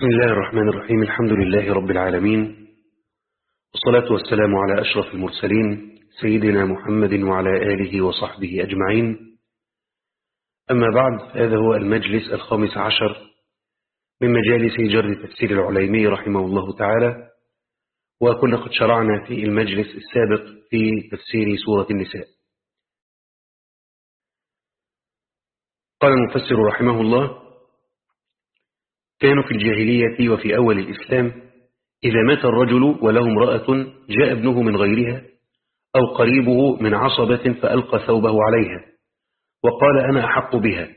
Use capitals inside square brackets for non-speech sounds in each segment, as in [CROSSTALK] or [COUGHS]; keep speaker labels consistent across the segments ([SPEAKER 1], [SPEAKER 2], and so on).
[SPEAKER 1] بسم الله الرحمن الرحيم الحمد لله رب العالمين والصلاة والسلام على أشرف المرسلين سيدنا محمد وعلى آله وصحبه أجمعين. أما بعد هذا هو المجلس الخامس عشر من مجالس جر تفسير العليمي رحمه الله تعالى وكنا قد شرعنا في المجلس السابق في تفسير سورة النساء. قال المفسر رحمه الله كانوا في الجاهلية وفي أول الإسلام إذا مات الرجل وله امرأة جاء ابنه من غيرها أو قريبه من عصبة فألقى ثوبه عليها وقال أنا أحق بها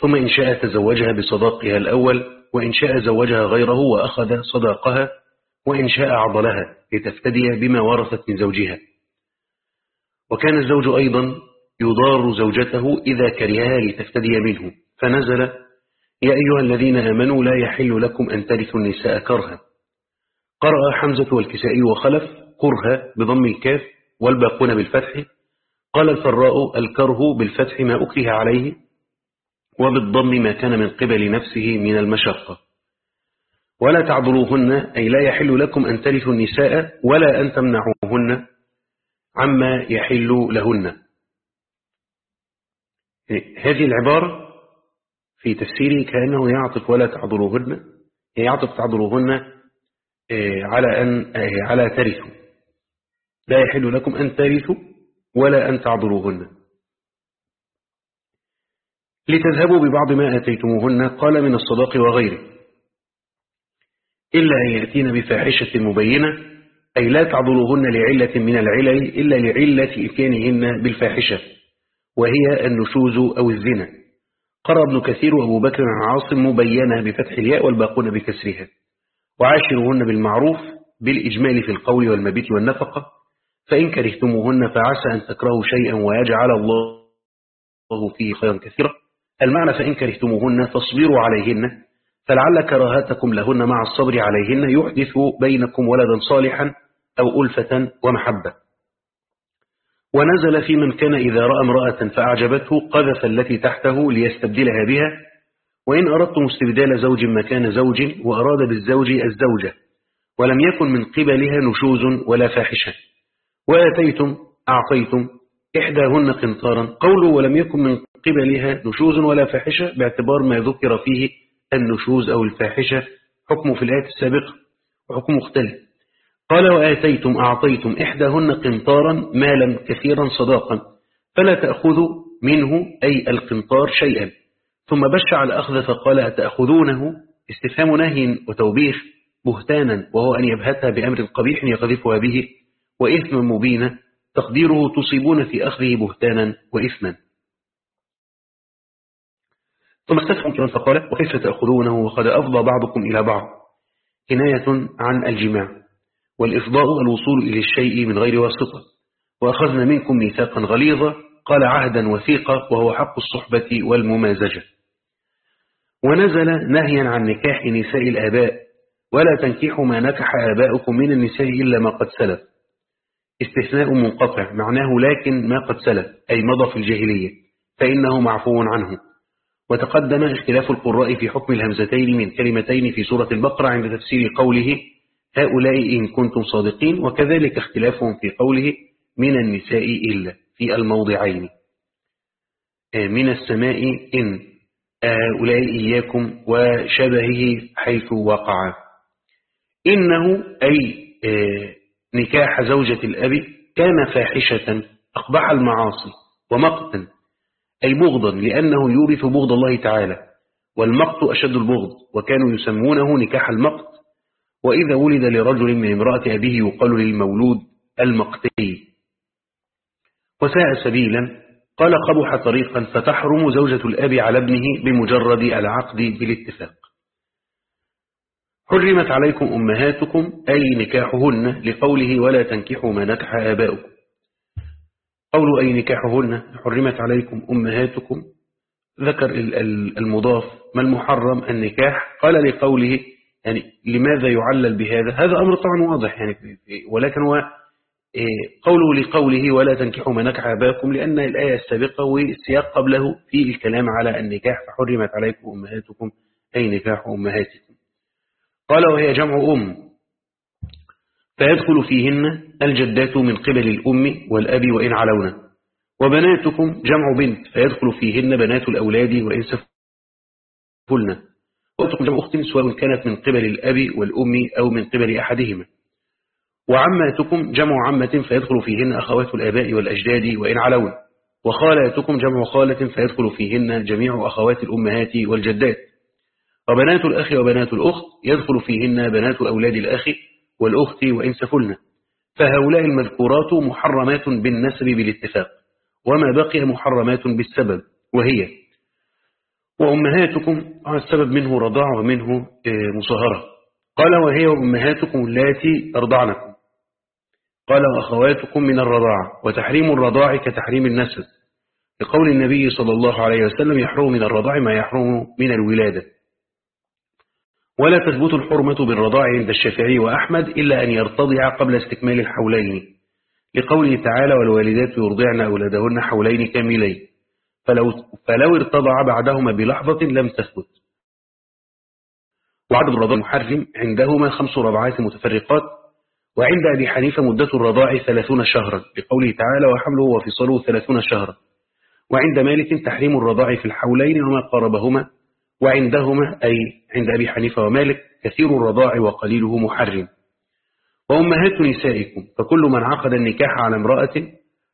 [SPEAKER 1] ثم إن شاء تزوجها بصداقها الأول وإن شاء زوجها غيره وأخذ صداقها وإن شاء عضلها لتفتدي بما ورثت من زوجها. وكان الزوج أيضا يضار زوجته إذا كرهها لتفتدي منه فنزل يا أيها الذين آمنوا لا يحل لكم أن ترثوا النساء كرها. قرأ حمزة والكسائي وخلف كرها بضم الكاف والباقون بالفتح. قال الفراء الكره بالفتح ما أكره عليه وبالضم ما كان من قبل نفسه من المشقة. ولا تعذروهن أي لا يحل لكم أن ترثوا النساء ولا أن تمنعوهن عما يحل لهن. هذه العبارة في تفسيره كأنه يعطف ولا تعذروهن يعطف تعذروهن على أن على ترثوا لا يحل لكم أن ترثوا ولا أن تعذروهن لتذهبوا ببعض ما أتيتموهن قال من الصداق وغيره إلا أن يأتين بفاحشة مبينة أي لا تعذروهن لعلة من العلل إلا لعلة إتيانهن بالفاحشة وهي النشوز أو الزنا. قرأ ابن كثير وأبو بكر عن عاصم مبينة بفتح الياء والباقون بكسرها. وعاشرهن بالمعروف بالإجمال في القول والمبيت والنفقة. فإن كرهتموهن فعسى أن تكرهوا شيئا ويجعل الله فيه خيرا كثيرا. المعنى فإن كرهتموهن فاصبروا عليهن فلعل كراهتكم لهن مع الصبر عليهن يحدث بينكم ولدا صالحا أو ألفة ومحبة. ونزل في من كان إذا رأى امرأة فأعجبته قذف التي تحته ليستبدلها بها وإن أردتم استبدال زوج مكان زوج وأراد بالزوج الزوجة ولم يكن من قبلها نشوز ولا فاحشة. وآتيتم أعطيتم إحداهن قنطارا. قوله ولم يكن من قبلها نشوز ولا فاحشة باعتبار ما ذكر فيه النشوز أو الفاحشة حكم في الآية السابقة وحكم مختلف. قال وآتيتم أعطيتم إحداهن قنطارا مالا كثيرا صداقا فلا تأخذوا منه أي القنطار شيئا. ثم بشع الأخذ فقال أتأخذونه؟ استفهام نهي وتوبيخ بهتانا وهو أن يبهتها بأمر قبيح يقذفها به وإثما مبينا تقديره تصيبون في أخذه بهتانا وإثما. ثم استفهم كمان فقال وكيف تأخذونه؟ وقد أفضى بعضكم إلى بعض. كناية عن الجماع. والإفضاء الوصول إلى الشيء من غير واسطة. وأخذنا منكم ميثاقا غليظا قال عهدا وثيقا وهو حق الصحبة والممازجة. ونزل نهيا عن نكاح نساء الآباء ولا تنكحوا ما نكح آباؤكم من النساء إلا ما قد سلف. استثناء منقطع معناه لكن ما قد سلف أي مضى في الجاهلية فإنه معفو عنه. وتقدم اختلاف القراء في حكم الهمزتين من كلمتين في سورة البقرة عند تفسير قوله هؤلاء إن كنتم صادقين وكذلك اختلافهم في قوله من النساء إلا في الموضعين. من السماء إن هؤلاء إياكم وشبهه حيث وقع. إنه أي نكاح زوجة الأب كان فاحشة أقبح المعاصي ومقتا أي بغضا لأنه يورث بغض الله تعالى والمقت أشد البغض وكانوا يسمونه نكاح المقت. وإذا ولد لرجل من امرأة أبيه يقال للمولود المقتي. وساء سبيلا قال قبح طريقا فتحرم زوجة الأب على ابنه بمجرد العقد بالاتفاق. حرمت عليكم أمهاتكم أي نكاحهن لقوله ولا تنكحوا ما نكح آباؤكم. قول أي نكاحهن حرمت عليكم أمهاتكم. ذكر المضاف ما المحرم؟ النكاح. قال لقوله يعني لماذا يعلل بهذا؟ هذا أمر طبعا واضح يعني ولكن هو قوله لقوله ولا تنكحوا ما نكح آباؤكم لأن الآية السابقة والسياق قبله في الكلام على النكاح فحرمت عليكم أمهاتكم أي نكاح أمهاتكم. قال وهي جمع أم فيدخل فيهن الجدات من قبل الأم والأب وإن علونا وبناتكم جمع بنت فيدخل فيهن بنات الأولاد وإن سفلنا وأختكم جمع أخت سواء كانت من قبل الأب والأم أو من قبل أحدهما. وعماتكم جمع عمة فيدخل فيهن أخوات الآباء والأجداد وإن علون. وخالاتكم جمع خالة فيدخل فيهن جميع أخوات الأمهات والجدات. وبنات الأخ وبنات الأخت يدخل فيهن بنات أولاد الأخ والأخت وإن سفلن. فهؤلاء المذكورات محرمات بالنسب بالاتفاق. وما بقي محرمات بالسبب وهي وأمهاتكم السبب منه رضاع ومنه مصهرة. قال وهي وأمهاتكم التي أرضعنكم قال وأخواتكم من الرضاعة. وتحريم الرضاع كتحريم النسب. لقول النبي صلى الله عليه وسلم يحرم من الرضاع ما يحرم من الولادة. ولا تثبت الحرمة بالرضاع عند الشافعي وأحمد إلا أن يرتضع قبل استكمال الحولين. لقوله تعالى والوالدات يرضعن أولادهن حولين كاملين فلو, فلو ارتضع بعدهما بلحظة لم تثبت. وعدد الرضاع المحرم عندهما خمس رضعات متفرقات وعند أبي حنيفة مدة الرضاع ثلاثون شهرا لقوله تعالى وحمله وفصاله ثلاثون شهرا وعند مالك تحريم الرضاع في الحولين وما قاربهما وعندهما أي عند أبي حنيفة ومالك كثير الرضاع وقليله محرم. وأمهات نسائكم فكل من عقد النكاح على امرأة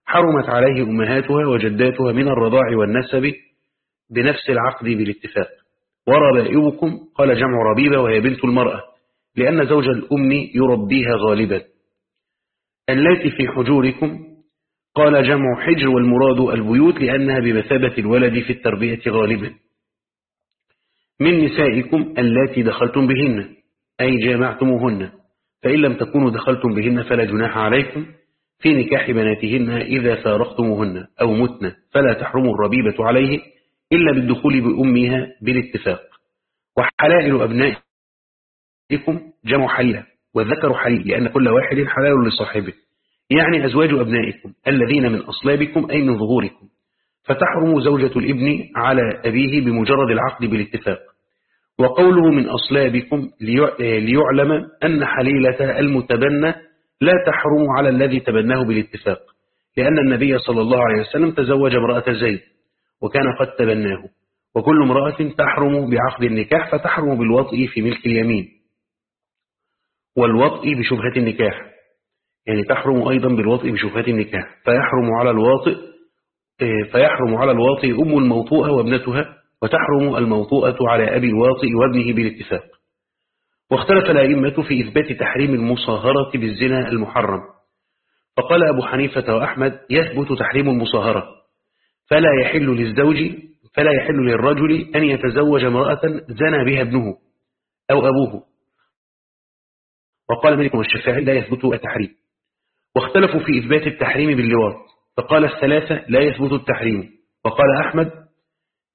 [SPEAKER 1] حرمت عليه أمهاتها وجداتها من الرضاع والنسب بنفس العقد بالاتفاق. وربائبكم قال جمع ربيبة وهي بنت المرأة لأن زوج الأم يربيها غالبا. التي في حجوركم قال جمع حجر والمراد البيوت لأنها بمثابة الولد في التربية غالبا. من نسائكم التي دخلتم بهن أي جامعتموهن فإن لم تكونوا دخلتم بهن فلا جناح عليكم. في نكاح بناتهن إذا فارقتموهن أو متن فلا تحرم الربيبة عليه إلا بالدخول بأمها بالاتفاق. وحلائل أبنائكم جمع حليلة والذكر حليل لأن كل واحد حلال لصاحبه. يعني أزواج أبنائكم الذين من أصلابكم أي من ظهوركم. فتحرم زوجة الإبن على أبيه بمجرد العقد بالاتفاق. وقوله من أصلابكم ليعلم أن حليلة المتبنى لا تحرم على الذي تبناه بالاتفاق لأن النبي صلى الله عليه وسلم تزوج امرأة زيد وكان قد تبناه وكل امرأة تحرم بعقد النكاح فتحرم بالوطء في ملك اليمين. والوطء بشبهة النكاح يعني تحرم أيضا بالوطء بشبهة النكاح فيحرم على الواطئ فيحرم على الواطئ أم الموطوءة وابنتها وتحرم الموطوءة على أبي الواطئ وابنه بالاتفاق. واختلف الأئمة في إثبات تحريم المصاهرة بالزنا المحرم. فقال أبو حنيفة وأحمد يثبت تحريم المصاهرة. فلا يحل للزوج فلا يحل للرجل أن يتزوج امرأة زنى بها ابنه أو أبوه. وقال ملك والشافعي لا يثبت التحريم. واختلفوا في إثبات التحريم باللواط. فقال الثلاثة لا يثبت التحريم. وقال أحمد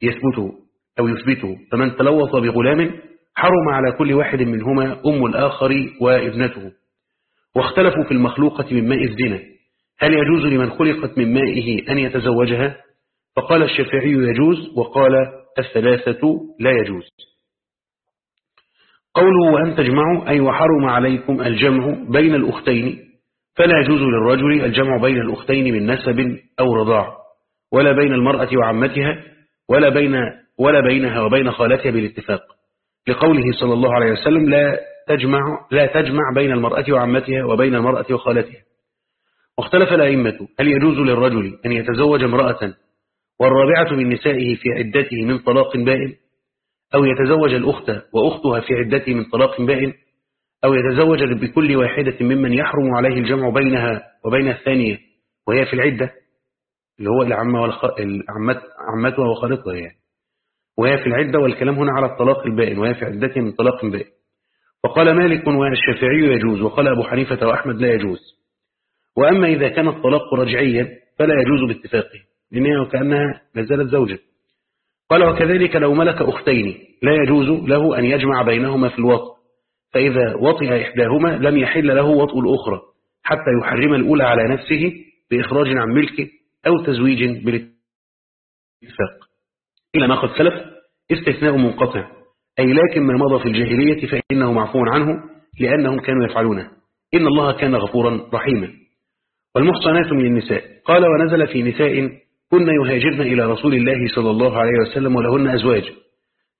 [SPEAKER 1] يثبته أو يثبته فمن تلوث بغلام حرم على كل واحد منهما أم الآخر وابنته. واختلفوا في المخلوقة من ماء الزنا. هل يجوز لمن خلقت من مائه أن يتزوجها؟ فقال الشافعي يجوز وقال الثلاثة لا يجوز. قوله وأن تجمعوا أي وحرم عليكم الجمع بين الأختين فلا يجوز للرجل الجمع بين الأختين من نسب أو رضاع ولا بين المرأة وعمتها ولا بين ولا بينها وبين خالتها بالاتفاق. لقوله صلى الله عليه وسلم لا تجمع لا تجمع بين المرأة وعمتها وبين المرأة وخالتها. واختلف الأئمة هل يجوز للرجل أن يتزوج امرأة والرابعة من نسائه في عدته من طلاق بائن؟ أو يتزوج الأخت وأختها في عدته من طلاق بائن؟ أو يتزوج بكل واحدة ممن يحرم عليه الجمع بينها وبين الثانية وهي في العدة؟ اللي هو العمة والخ... عمتها وخالتها يعني. وهي في العدة والكلام هنا على الطلاق البائن وهي في عدته من طلاق بائن. فقال مالك والشافعي يجوز وقال أبو حنيفة وأحمد لا يجوز. وأما إذا كان الطلاق رجعيا فلا يجوز باتفاقه لأنها وكأنها لازالت زوجة. قال وكذلك لو ملك أختين لا يجوز له أن يجمع بينهما في الوطء فإذا وطئ إحداهما لم يحل له وطء الأخرى حتى يحرم الأولى على نفسه بإخراج عن ملكه أو تزويج بالاتفاق. إلى ما قد سلف استثناء منقطع. أي لكن ما مضى في الجاهلية فإنه معفو عنه لأنهم كانوا يفعلونه. إن الله كان غفورا رحيما. والمحصنات من النساء. قال ونزل في نساء كن يهاجرن إلى رسول الله صلى الله عليه وسلم ولهن أزواج.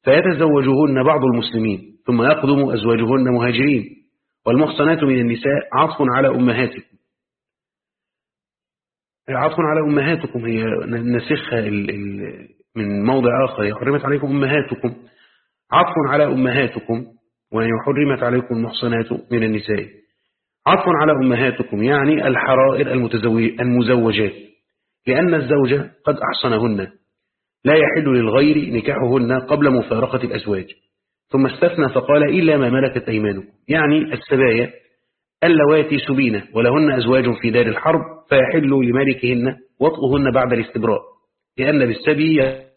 [SPEAKER 1] فيتزوجهن بعض المسلمين ثم يقدم أزواجهن مهاجرين. والمحصنات من النساء عطف على أمهاتكم. عطف على أمهاتكم. هي نسخها من موضع آخر حرمت عليكم أمهاتكم. عطف على أمهاتكم وهي حرمت عليكم المحصنات من النساء. عطف على أمهاتكم يعني الحرائر المزوجات. لأن الزوجة قد أحصنهن. لا يحل للغير نكاحهن قبل مفارقة الأزواج. ثم استثنى فقال إلا ما ملكت أيمانكم. يعني السبايا اللواتي سبينة ولهن أزواج في دار الحرب فيحل لمالكهن وطئهن بعد الاستبراء. لأن بالسبي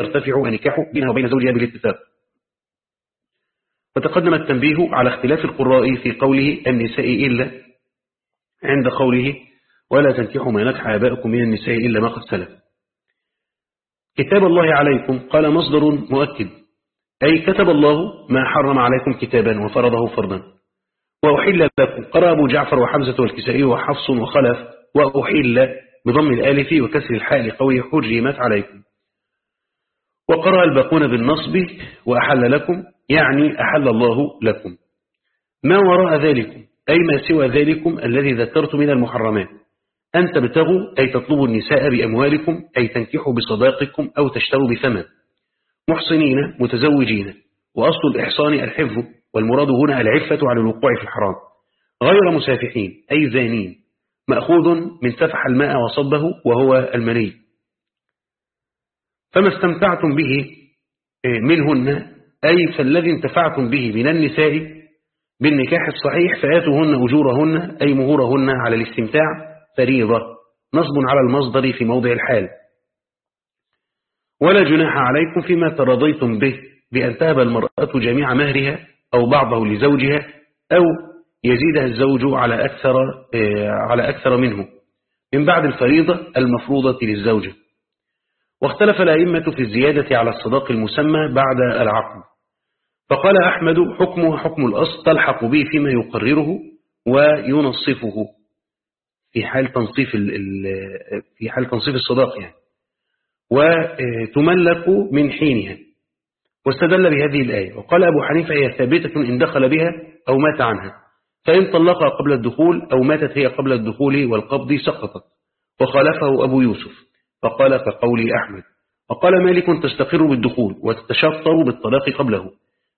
[SPEAKER 1] يرتفع نكاحه بينها وبين زوجها بالاتفاق وتقدم التنبيه على اختلاف القراء في قوله النساء إلا عند قوله ولا تنكحوا ما نكح آباؤكم من النساء إلا ما قد سلف. كتاب الله عليكم قال مصدر مؤكد أي كتب الله ما حرم عليكم كتابا وفرضه فرضا. وأحل لكم قرأ أبو جعفر وحمزة والكسائي وحفص وخلف وأحل بضم الآلف وكسر الحاء لقوله حرمت عليكم. وقرأ الباقون بالنصب وأحل لكم يعني أحل الله لكم. ما وراء ذلكم أي ما سوى ذلكم الذي ذكرت من المحرمات. أن تبتغوا أي تطلبوا النساء بأموالكم أي تنكحوا بصداقكم أو تشتروا بثمن. محصنين متزوجين. وأصل الإحصان الحفظ والمراد هنا العفة على الوقوع في الحرام. غير مسافحين أي زانين. مأخوذ من سفح الماء وصبه وهو المني. فما استمتعتم به آه، منهن أي فالذي انتفعتم به من النساء بالنكاح الصحيح فآتوهن أجورهن أي مهورهن على الاستمتاع فريضة نصب على المصدر في موضع الحال. ولا جناح عليكم فيما ترضيتم به بأن تهب المرأة جميع مهرها أو بعضه لزوجها أو يزيدها الزوج على أكثر, آه، على أكثر منه. من بعد الفريضة المفروضة للزوجة. واختلف الأئمة في الزيادة على الصداق المسمى بعد العقد. فقال أحمد حكمه حكم الأصل تلحق به فيما يقرره وينصفه. في حال تنصيف في حال تنصيف الصداق يعني. وتملك من حينها. واستدل بهذه الآية. وقال أبو حنيفة هي ثابتة إن دخل بها أو مات عنها. فإن طلقها قبل الدخول أو ماتت هي قبل الدخول والقبض سقطت. وخالفه أبو يوسف. فقال كقول أحمد وقال مالك تستقر بالدخول وتتشطر بالطلاق قبله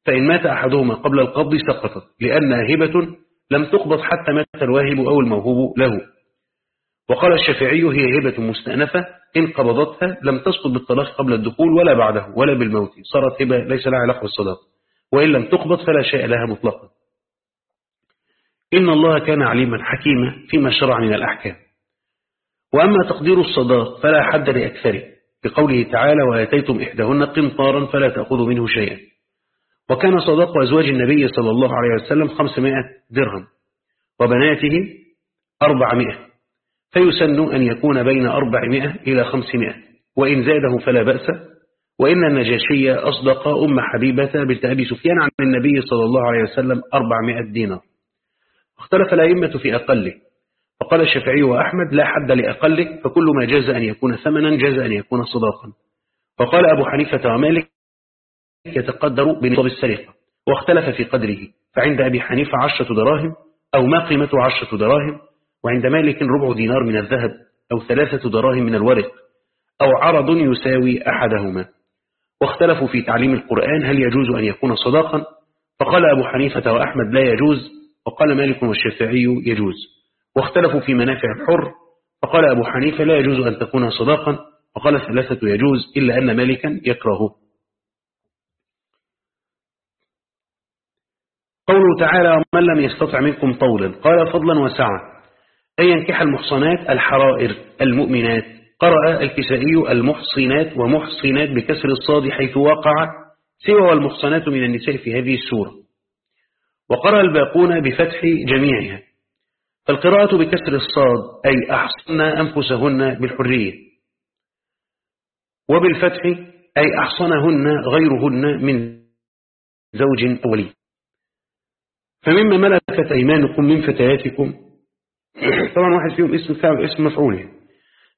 [SPEAKER 1] فإن مات أحدهما قبل القبض سقطت لأنها هبة لم تقبض حتى مات الواهب أو الموهوب له. وقال الشافعي هي هبة مستأنفة إن قبضتها لم تسقط بالطلاق قبل الدخول ولا بعده ولا بالموت صارت هبة ليس لها علاقة بالصلاة وإن لم تقبض فلا شيء لها مطلقا. إن الله كان عليما حكيما فيما شرع من الأحكام. وأما تقدير الصداق فلا حد لأكثره. بقوله تعالى وآتيتم إحداهن قنطارا فلا تأخذوا منه شيئا. وكان صداق أزواج النبي صلى الله عليه وسلم 500 درهم وبناته 400 فيسن أن يكون بين 400 إلى 500 وإن زاده فلا بأس. وإن النجاشية أصدق أم حبيبة بنت أبي سفيان عن النبي صلى الله عليه وسلم 400 دينار. اختلف الأئمة في أقله. فقال الشافعي وأحمد لا حد لأقله فكل ما جاز أن يكون ثمنا جاز أن يكون صداقا. وقال أبو حنيفة ومالك يتقدر بنصاب السرقة واختلف في قدره فعند أبي حنيفة عشرة دراهم أو ما قيمته عشرة دراهم وعند مالك ربع دينار من الذهب أو ثلاثة دراهم من الورق أو عرض يساوي أحدهما. واختلفوا في تعليم القرآن هل يجوز أن يكون صداقا فقال أبو حنيفة وأحمد لا يجوز وقال مالك والشافعي يجوز. واختلفوا في منافع الحر فقال أبو حنيفة لا يجوز أن تكون صداقا وقال ثلاثة يجوز إلا أن مالكا يكرهه. قوله تعالى ومن لم يستطع منكم طولا قال فضلا وسعا أي ينكح المحصنات الحرائر المؤمنات. قرأ الكسائي المحصنات ومحصنات بكسر الصاد حيث وقع سوى والمحصنات من النساء في هذه السورة وقرأ الباقون بفتح جميعها. فالقراءة بكسر الصاد أي أحصن أنفسهن بالحرية. وبالفتح أي أحصنهن غيرهن من زوج أولي. فمما ملكت أيمانكم من فتياتكم [COUGHS] طبعا واحد فيهم اسم فاعل اسم مفعول.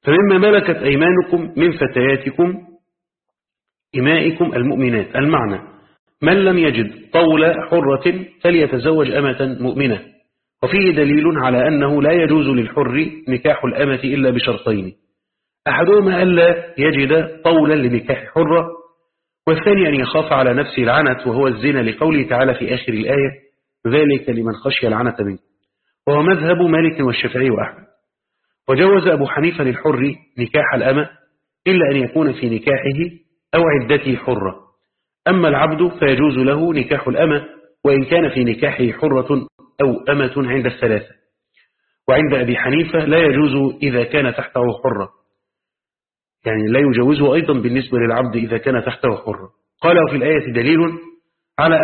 [SPEAKER 1] فمما ملكت أيمانكم من فتياتكم إمائكم المؤمنات المعنى من لم يجد طول حرة فليتزوج أمة مؤمنة. وفيه دليل على أنه لا يجوز للحر نكاح الأمة إلا بشرطين. أحدهما ألا يجد طولا لنكاح حرة والثاني أن يخاف على نفسه العنت وهو الزنا لقوله تعالى في آخر الآية ذلك لمن خشي العنت منه وهو مذهب مالك والشافعي وأحمد. وجوز أبو حنيفة للحر نكاح الأمة إلا أن يكون في نكاحه أو عدته حرة. أما العبد فيجوز له نكاح الأمة وإن كان في نكاحه حرة أو أمة عند الثلاثة. وعند أبي حنيفة لا يجوز إذا كان تحته حرة. يعني لا يجوزه أيضا بالنسبة للعبد إذا كان تحته حرة. قال في الآية دليل على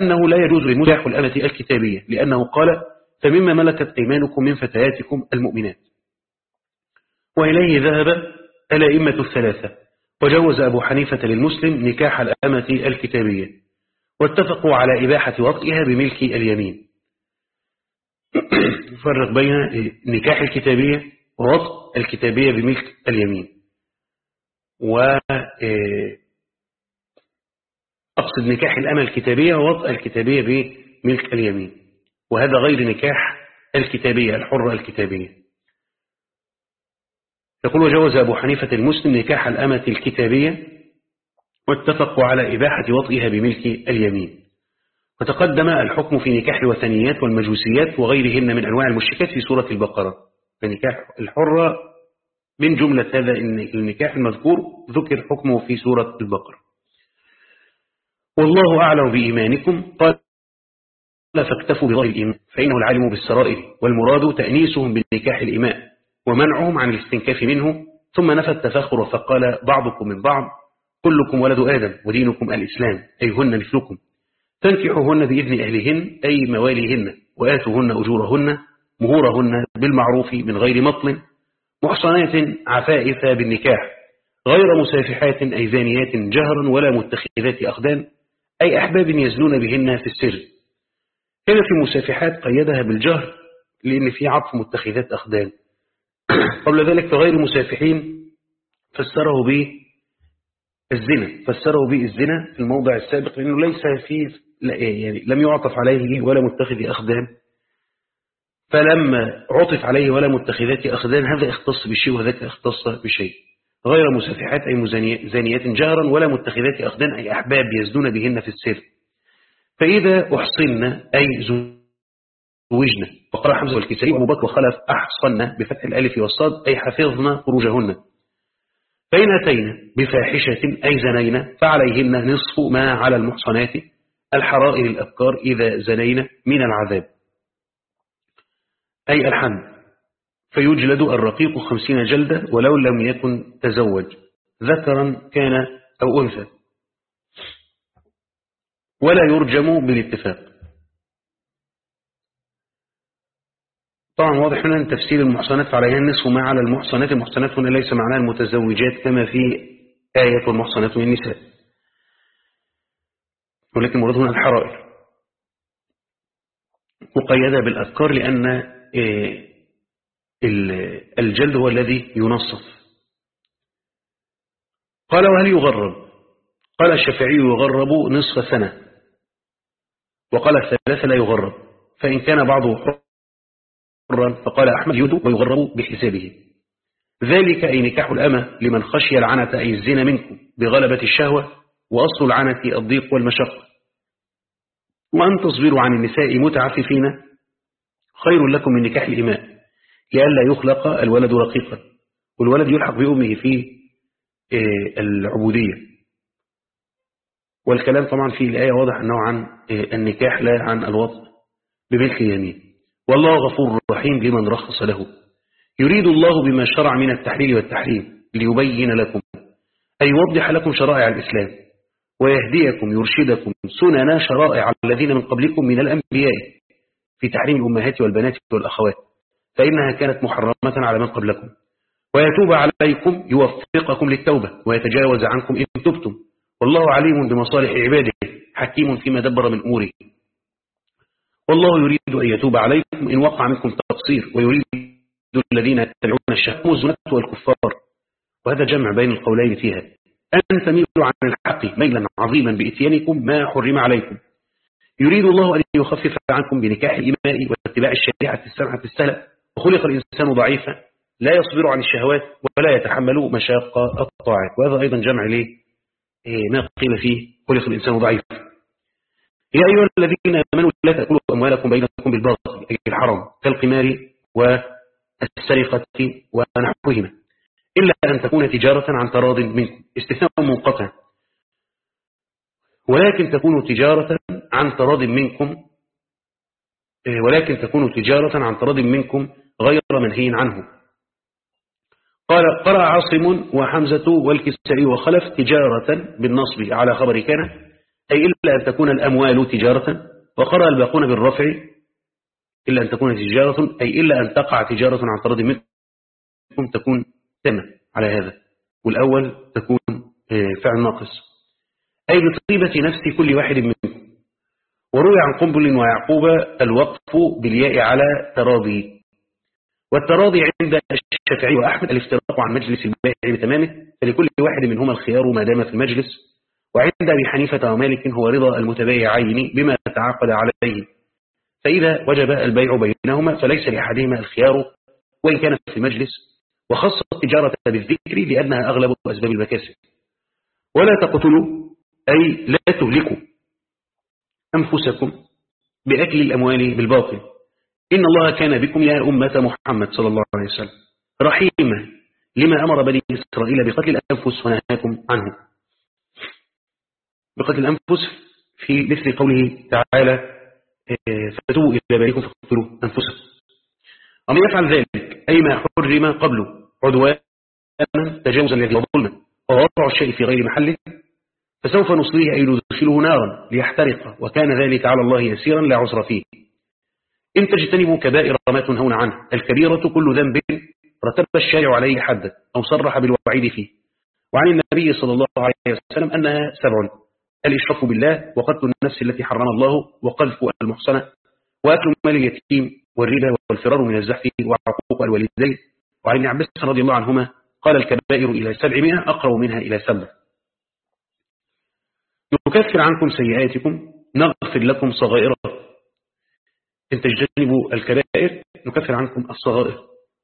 [SPEAKER 1] أنه لا يجوز لمتاح الأمة الكتابية لأنه قال فمما ملكت أيمانكم من فتياتكم المؤمنات وإليه ذهب الأئمة الثلاثة. وجوز أبو حنيفة للمسلم نكاح الأمة الكتابية. واتفقوا على إباحة وطئها بملك اليمين. [CLEARS THROAT] نفرق بين نكاح الكتابية ووطء الكتابية بملك اليمين. و أقصد نكاح الأمة الكتابية ووطء الكتابية بملك اليمين. وهذا غير نكاح الكتابية الحرة الكتابية. يقول وجوز أبو حنيفة المسلم نكاح الأمة الكتابية واتفقوا على إباحة وطئها بملك اليمين. وتقدم الحكم في نكاح الوثنيات والمجوسيات وغيرهن من أنواع المشركات في سورة البقرة. فنكاح الحرة من جملة هذا النكاح المذكور ذكر حكمه في سورة البقرة. والله أعلم بإيمانكم. قال فاكتفوا بظاهر الإيمان فإنه العالم بالسرائر والمراد تأنيسهم بالنكاح الإماء ومنعهم عن الاستنكاف منه. ثم نفى التفاخر فقال بعضكم من بعض كلكم ولد آدم ودينكم الإسلام أي هن مثلكم. تنكحوهن بإذن أهلهن أي مواليهن وآتوهن أجورهن مهورهن بالمعروف من غير مطل محصنات عفائف بالنكاح غير مسافحات أي زانيات جهرا ولا متخذات أخدان أي أحباب يزنون بهن في السر. هنا في مسافحات قيدها بالجهر لأن في عطف متخذات أخدان [CLEARS THROAT] قبل ذلك في غير مسافحين فسره به الزنا فسره به الزنا في الموضع السابق لأنه ليس فيه يعني لم يعطف عليه ولا متخذ أخدان فلما عطف عليه ولا متخذات أخدان هذا اختص بشيء وذاك اختص بشيء. غير مسافحات أي زانيات جهرا ولا متخذات أخدان أي أحباب يزدون بهن في السر فإذا أحصن أي زوجنا وقرأ حمزة والكسائي وأبو بكر وخلف أحصن بفتح الألف والصاد أي حفظنا فروجهن. فإن أتينا بفاحشة أي زنينا فعليهن نصف ما على المحصنات الحرائر الأبكار إذا زنينا من العذاب. أي الحد فيجلد الرقيق خمسين جلدة ولو لم يكن تزوج. ذكرا كان أو أنثى. ولا يرجم بالاتفاق. طبعا واضح هنا أن تفسير المحصنات عليها النصف ما على المحصنات. المحصنات هنا ليس معناها المتزوجات كما في آية المحصنات من النساء ولكن مراد هنا الحرائر مقيدة بالأذكار لأن الجلد هو الذي ينصف. قال وهل يغرب؟ قال الشافعي يغرب نصف سنة. وقال الثلاثة لا يغرب. فإن كان بعضه حرا فقال أحمد يد ويغرب بحسابه. ذلك أي نكاح الأمة لمن خشي العنة أي الزنا منكم بغلبة الشهوة وأصل العنة الضيق والمشقة. وأن تصبروا عن النساء متعففين خير لكم من نكاح الإماء لئلا يخلق الولد رقيقا. والولد يلحق بأمه في العبودية. والكلام طبعا في الآية واضح أنه عن النكاح لا عن الوطن بملك اليمين. والله غفور رحيم لمن رخص له. يريد الله بما شرع من التحليل والتحريم ليبين لكم أي يوضح لكم شرائع الإسلام ويهديكم يرشدكم سنن شرائع الذين من قبلكم من الأنبياء في تحريم الأمهات والبنات والأخوات فإنها كانت محرمة على من قبلكم. ويتوب عليكم يوفقكم للتوبة ويتجاوز عنكم إن تبتم. والله عليم بمصالح عباده حكيم فيما دبر من أموره. والله يريد أن يتوب عليكم إن وقع منكم تقصير ويريد الذين يتبعون الشهوات والزنات والكفار. وهذا جمع بين القولين فيها. أن تميلوا عن الحق ميلا عظيما بإتيانكم ما حرم عليكم. يريد الله أن يخفف عنكم بنكاح الإماء واتباع الشريعة السمحة السهلة وخلق الإنسان ضعيفا. لا يصبر عن الشهوات ولا يتحمل مشاق الطاعات وهذا أيضا جمع ليه ما قيل فيه خلق الإنسان ضعيفا يا أيها الذين آمنوا لا تأكلوا أموالكم بينكم بالباطل أي الحرام كالقمار والسرقة ونحوهما إلا أن تكون تجارة عن تراض منكم استثناء منقطع. ولكن تكون تجارة عن تراض منكم ولكن تكون تجارة عن تراض منكم غير منهي عنه. قال قرأ عاصم وحمزة والكسائي وخلف تجارة بالنصب على خبر كان أي إلا أن تكون الأموال تجارة وقرأ الباقون بالرفع إلا أن تكون تجارة أي إلا أن تقع تجارة عن طرد منكم تكون تمة على هذا. والأول تكون فعل ناقص. أي بطيبة نفس كل واحد منكم. وروي عن قنبل ويعقوب الوقف بالياء على تراضي. والتراضي عند الشافعي وأحمد الافتراق عن مجلس البائع بتمامه فلكل واحد منهما الخيار ما دام في المجلس. وعند أبي حنيفة ومالك هو رضا المتبايعين بما تعاقد عليه فإذا وجب البيع بينهما فليس لأحدهما الخيار وإن كان في المجلس وخص التجارة بالذكر لأنها أغلب أسباب المكاسب. ولا تقتلوا أي لا تهلكوا أنفسكم بأكل الأموال بالباطل. إن الله كان بكم يا أمة محمد صلى الله عليه وسلم رحيما لما أمر بني إسرائيل بقتل الأنفس ونهاكم عنه. بقتل الأنفس في مثل قوله تعالى فتوبوا إلى باريكم فاقتلوا أنفسكم. ومن يفعل ذلك أي ما حرم قبله؟ عدوانا تجاوزا الذي ظلما. ووضع الشيء في غير محله. فسوف نصليه أي ندخله نارا ليحترق وكان ذلك على الله يسيرا لا عسر فيه. إن تجتنبوا كبائر ما تنهون عنه الكبيرة كل ذنب رتب الشارع عليه حدا أو صرح بالوعيد فيه. وعن النبي صلى الله عليه وسلم أنها سبع. الإشراك بالله وقتل النفس التي حرم الله وقذف المحصنة وأكل مال اليتيم والربا والفرار من الزحف وعقوق الوالدين. وعن ابن عباس رضي الله عنهما قال الكبائر إلى سبعمائة أقرب منها إلى سبع. نكفر عنكم سيئاتكم نغفر لكم صغائركم إن تجتنبوا الكبائر نكفر عنكم الصغائر.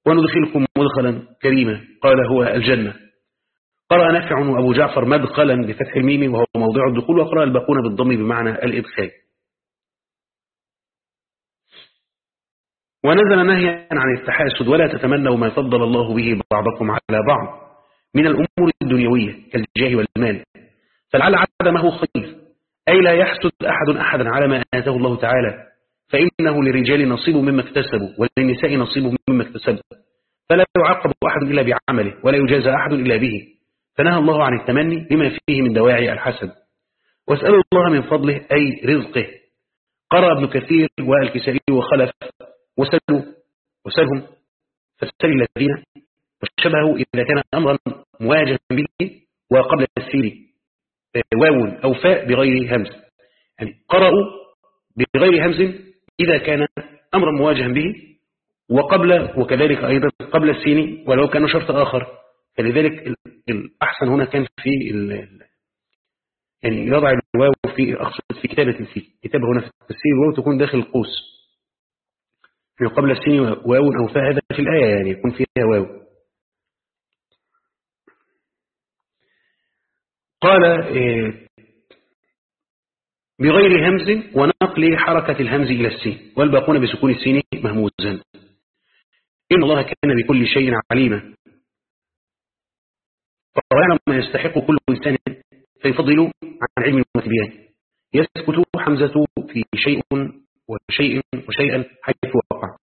[SPEAKER 1] وندخلكم مدخلا كريما قال هو الجنة. قرأ نافع وأبو جعفر مدخلا بفتح الميم وهو موضع الدخول وقرأ الباقون بالضم بمعنى الإدخال ونزل نهيا عن التحاسد ولا تتمنوا ما فضل الله به بعضكم على بعض من الأمور الدنيوية كالجاه والمال. فلعل عدمه خير أي لا يحسد أحد أحدا على ما آتاه الله تعالى فإنه للرجال نصيب مما اكتسبوا وللنساء نصيب مما اكتسبوا. فلا يعاقب أحد إلا بعمله ولا يجازى أحد إلا به. فنهى الله عن التمني لما فيه من دواعي الحسد. واسألوا الله من فضله أي رزقه. قرأ ابن كثير والكسائي وخلف وسألوا وسألهم فسأل الذين فشبهوا إذا كان أمرا مواجها به وقبل السير واو أو فاء بغير همز. يعني قرأوا بغير همز إذا كان أمرا مواجها به وقبل وكذلك أيضا قبل السين ولو كان شرط آخر. فلذلك الأحسن هنا كان في يعني يضع الواو في أقصد في كتابة في كتابة هنا في التفسير الواو تكون داخل القوس. في قبل السين واو أو فاء هذا في الآية يعني يكون فيها واو. قال إيه بغير همز ونقل حركة الهمز إلى السين والباقون بسكون السين مهموزا. إن الله كان بكل شيء عليما. ويعلم ما يستحق كل إنسان فيفضل عن علم وتبيان يسكت حمزة في شيء وشيء وشيئا حيث وقع.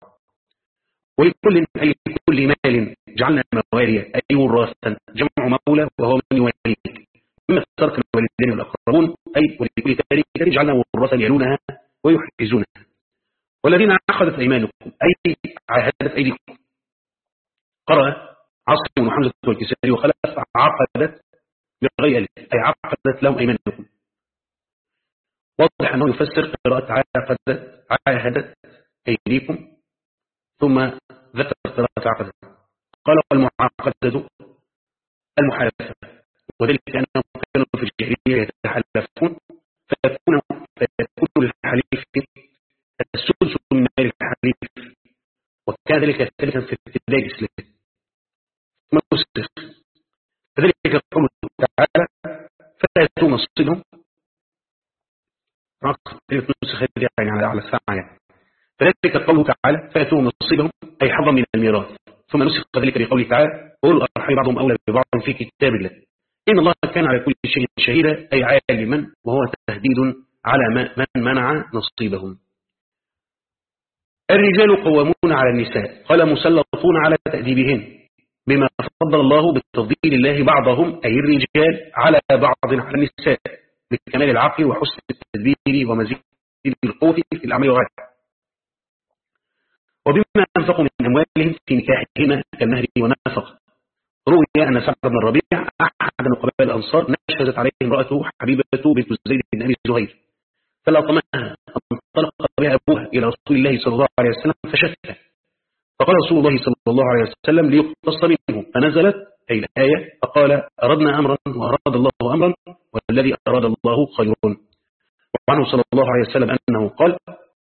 [SPEAKER 1] ولكل أي كل مال جعلنا مواليا أي وراثا جمع مولى وهو من يواليك مما ترك الوالدين والأقربون أي ولكل تاريخ جعلنا وراثا يلونها ويحفزونها. والذين عقدت أيمانكم أي عاهدت أيديكم. قرأ عاصم وحمزة والكسائي وخلف عقدت بغير أي عقدت لهم أيمانكم. الراجح أنه يفسر قراءة عقدت عاهدت أيديكم ثم ذكر قراءة عقدت. قال المعاقدة المحالفة وذلك أنهم كانوا في الجاهلية يتحالفون فيكون فيكون للحليف السدس من مال الحليف وكان ذلك ثالثا في ابتداء الإسلام. ثم نسخ فذلك قوله تعالى فلا يأتوا مصيدهم نسخ يعني على يعني فذلك قوله تعالى فأتوا نصيبهم أي حظا من الميراث. ثم نسخ ذلك بقوله تعالى قول الأرحام بعضهم أولى ببعض في كتاب الله. إن الله كان على كل شيء شهيدا أي عالما وهو تهديد على من منع نصيبهم. الرجال قوامون على النساء قال مسلطون على تأديبهن. بما فضل الله بتفضيل الله بعضهم أي الرجال على بعض على النساء بكمال العقل وحسن التدبير ومزيد القوة في الأعمال وغيرها وبما أنفقوا من أموالهم في نكاحهما كالمهر والنفقة روي أن سعد بن الربيع أحد نقباء الأنصار نشهزت عليه امرأته حبيبة بنت زيد بن أبي زهير. فلطمها انطلق بها أبوها إلى رسول الله صلى الله عليه وسلم فشكى فقال رسول الله صلى الله عليه وسلم ليقتص منه فنزلت أي الآية؟ فقال أردنا أمرا وأراد الله أمرا والذي أراد الله خير وعنه صلى الله عليه وسلم أنه قال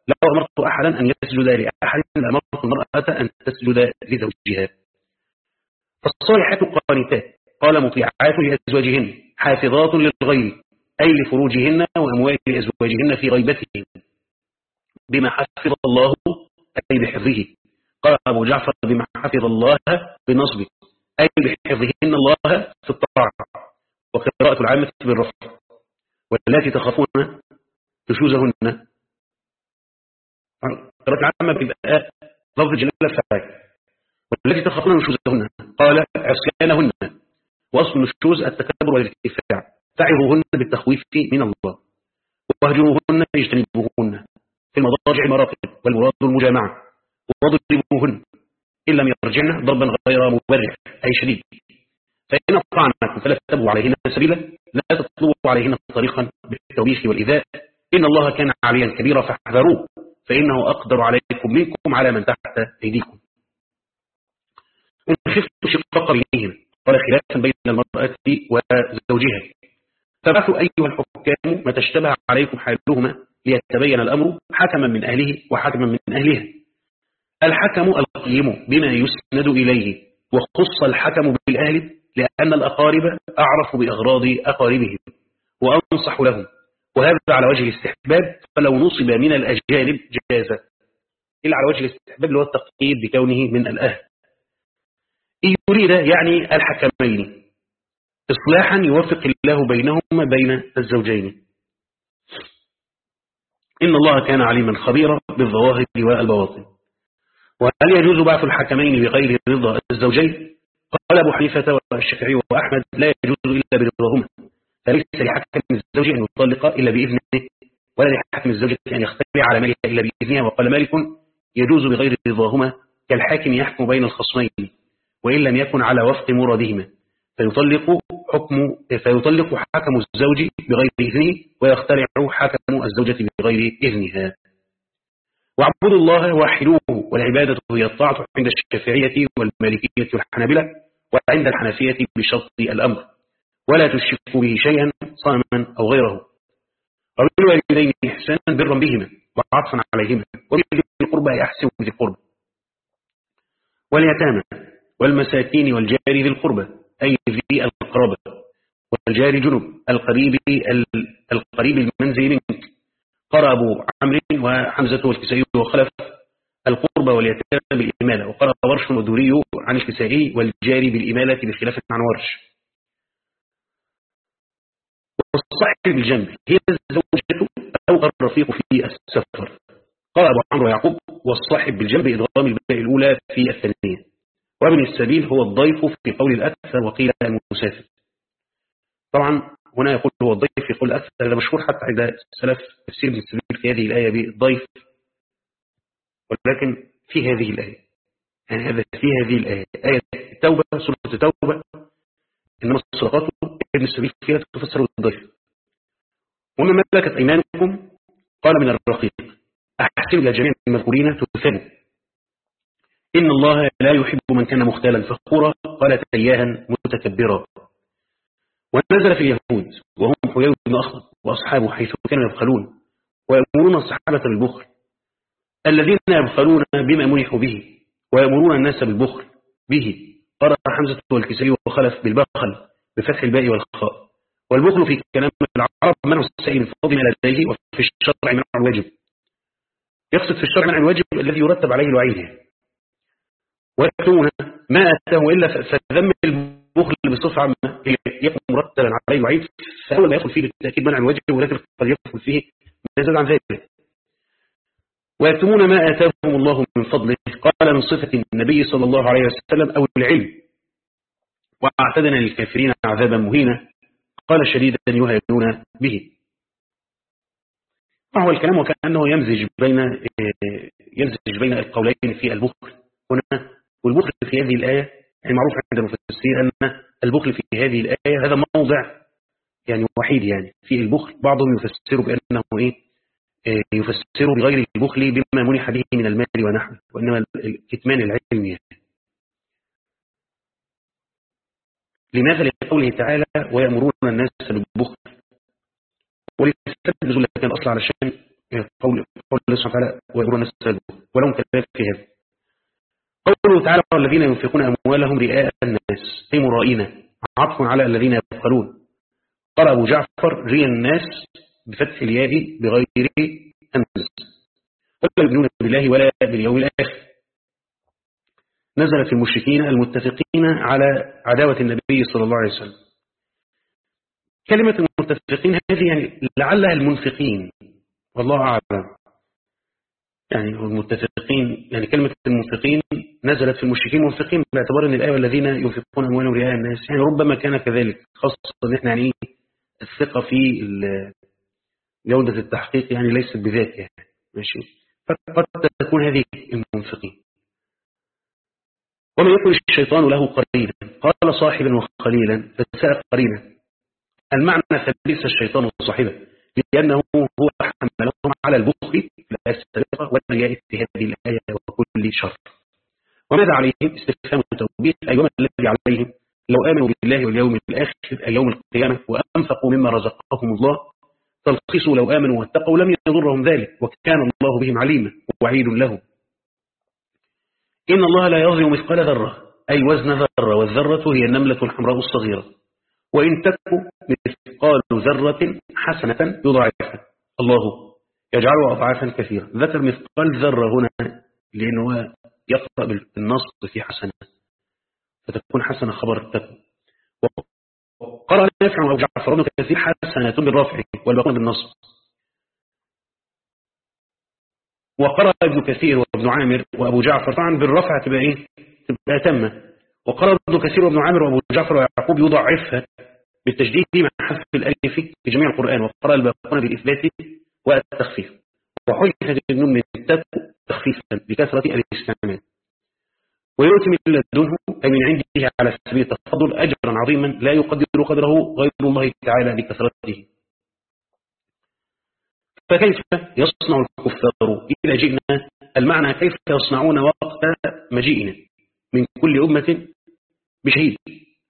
[SPEAKER 1] لو أمرت أحدا أن يسجد لأحد لأمرت المرأة أن تسجد لزوجها. فالصالحات قانتات قال مطيعات لأزواجهن حافظات للغير أي لفروجهن وأموال أزواجهن في غيبتهن بما حفظ الله أي بحفظه. قال أبو جعفر بما حفظ الله بنصبه أي بحفظهن الله في الطاعة. وقراءة العامة بالرفض والتي تخافون نشوزهن. قراءة العامة بيبقى لفظ جلالة فعال والتي تخافون نشوزهن قال عصيانهن. وأصل النشوز التكبر والارتفاع. تعظوهن بالتخويف من الله. وهجروهن اجتنبوهن. في المضاجع المراقب والمراد المجامعة. واضربوهن. إن لم يرجعن ضربا غير مبرح أي شديد. فإن أطعنكم فلا تتبعوا عليهن سبيلا لا تطلبوا عليهن طريقا بالتوبيخ والإذاء إن الله كان عليا كبيرا فاحذروه فإنه أقدر عليكم منكم على من تحت أيديكم. إن خفت شقاق بينهم قال خلافا بين المرأة وزوجها. فبعثوا أيها الحكام ما تشتبه عليكم حالهما ليتبين الأمر حكما من أهله وحكما من أهلها. الحكم القيم بما يسند إليه وخص الحكم بالأهل لأن الأقارب أعرف بأغراض أقاربهم وأنصح لهم وهذا على وجه الاستحباب فلو نصب من الأجانب جاز إلا على وجه الاستحباب اللي هو التقييد بكونه من الأهل. إن يريد يعني الحكمين إصلاحا يوفق الله بينهما بين الزوجين. إن الله كان عليما خبيرا بالظواهر والبواطن. وهل يجوز بعث الحكمين بغير رضا الزوجين؟ قال أبو حنيفة والشافعي وأحمد لا يجوز إلا برضاهما فليس لحكم الزوج أن يطلق إلا بإذنه ولا لحكم الزوجة أن يختلع على مالها إلا بإذنها وقال مالك يجوز بغير رضاهما كالحاكم يحكم بين الخصمين وإن لم يكن على وفق مرادهما فيطلق حكم فيطلق حكم الزوج بغير إذنه ويختلع حكم الزوجة بغير إذنها. واعبدوا الله وحلوه والعبادة هي الطاعة عند الشافعية والمالكية والحنابلة وعند الحنفية بشرط الأمر. ولا تشركوا به شيئا صنما أو غيره. وبالوالدين إحسانا برا بهما وعطفا عليهما وبذي القربى أحسن ذي القربى واليتامى والمساكين والجار ذي القربى أي ذي القرابة والجار جنوب القريب القريب المنزل منك. قرأ أبو عمرو وحمزة والكسائي وخلف القربى واليتامى بالإمالة وقرأ ورش ودوري عن الكسائي والجاري بالإمالة بخلاف عن ورش. والصاحب بالجنب هي الزوجة أو الرفيق في السفر. قال أبو عمرو ويعقوب والصاحب بالجنب إضغام الباء الأولى في الثانية. وابن السبيل هو الضيف في قول الأكثر وقيل المسافر. طبعا هنا يقول هو الضيف في قول الأكثر هذا مشهور حتى عند السلف تفسير ابن السبيل في هذه الآية بالضيف ولكن في هذه الآية يعني هذا في هذه الآية. آية التوبة سورة التوبة. إنما الصدقات ابن السبيل فيها تفسر بالضيف وما ملكت أيمانكم؟ قال من الرقيق أحسن إلى جميع المذكورين تثابوا إن الله لا يحب من كان مختالا فخورا قال تياها متكبرا. ونزل في اليهود وهم حيي بن أخطب وأصحابه حيث كانوا يبخلون ويأمرون الصحابة بالبخل الذين يبخلون بما منحوا به ويأمرون الناس بالبخل به قرأ حمزة والكسري وخلف بالبخل بفتح الباء والخاء والبخل في كلام العرب منع السائل الفاضل لديه وفي الشرع منع الواجب يقصد في الشرع منع الواجب الذي يرتب عليه الوعيد. ويكتمون ما أتاه إلا فذم البخل بصفة عامة يكون مرتبا عليه الوعيد فأول ما يدخل فيه بالتأكيد منع الواجب ولكن قد يدخل فيه ما يزال عن ذلك. ويكتمون ما آتاهم الله من فضله قال من صفة النبي صلى الله عليه وسلم أو العلم. واعتدنا للكافرين عذابا مهينا قال شديدا يهانون به. وهو الكلام وكأنه يمزج بين يمزج بين القولين في البخل هنا والبخل في هذه الآية يعني معروف عند المفسرين أن البخل في هذه الآية هذا موضع يعني وحيد يعني. في البخل بعضهم يفسره بأنه إيه؟ يفسره بغير البخل بما منح به من المال ونحوه وإنما كتمان العلم يعني. لماذا؟ لقوله تعالى ويأمرون الناس بالبخل ولسبب نزول كان أصلا علشان قول قول الله سبحانه وتعالى ويأمرون الناس بالبخل ولهم كذلك في هذا. قوله تعالى والذين ينفقون أموالهم رئاء الناس أي مرائين عطف على الذين يبخلون. قال أبو جعفر رئى الناس بفتح الياء بغير همز ولا يؤمنون بالله ولا باليوم الآخر. نزل في المشركين المتفقين على عداوة النبي صلى الله عليه وسلم. كلمة المتفقين هذه يعني لعلها المنفقين والله أعلم. يعني المتفقين يعني كلمة المنفقين نزلت في المشركين منفقين باعتبار أن الآية والذين ينفقون أموالهم رئاء الناس يعني ربما كان كذلك خاصة أن إحنا يعني الثقة في جودة التحقيق يعني ليست بذات يعني ماشي؟ فقد تكون هذه المنفقين ومن يكن الشيطان له قرينا قال صاحبا وقليلا فساء قرينا. المعنى فليس الشيطان صاحبا لأنه هو حملهم على البخل الآية السابقة والرياء في هذه الآية وكل شر. وماذا عليهم؟ استفهام التوبيخ أي وما الذي عليهم؟ لو آمنوا بالله واليوم الآخر أي يوم القيامة وأنفقوا مما رزقهم الله تلخصوا لو آمنوا واتقوا لم يضرهم ذلك وكان الله بهم عليما ووعيد لهم. إن الله لا يظلم مثقال ذرة أي وزن ذرة والذرة هي النملة الحمراء الصغيرة. وإن تك مثقال ذرة حسنة يضاعفها. الله يجعلها أضعافا كثيرة. ذكر مثقال ذرة هنا لأنه يقرأ بالنص في حسنة. فتكون حسنة خبر التكو وقرأ نافع أو جعفر كثير حسنة بالرفع والباقون بالنصب وقرأ ابن كثير وابن عامر وأبو جعفر طبعا بالرفع تبقى إيه؟ تبقى تامة. وقرأ ابن كثير وابن عامر وأبو جعفر ويعقوب يضعفها بالتجديد مع حذف الألف في جميع القرآن وقرأ الباقون بالإثبات والتخفيف. وحذفت النون من التك تخفيفا بكثرة الاستعمال. ويؤتي من لدنه أي من عنده على سبيل التفضل أجرا عظيما لا يقدر قدره غير الله تعالى لكثرته. فكيف يصنع الكفار إذا جئنا؟ المعنى كيف يصنعون وقت مجيئنا؟ من كل أمة بشهيد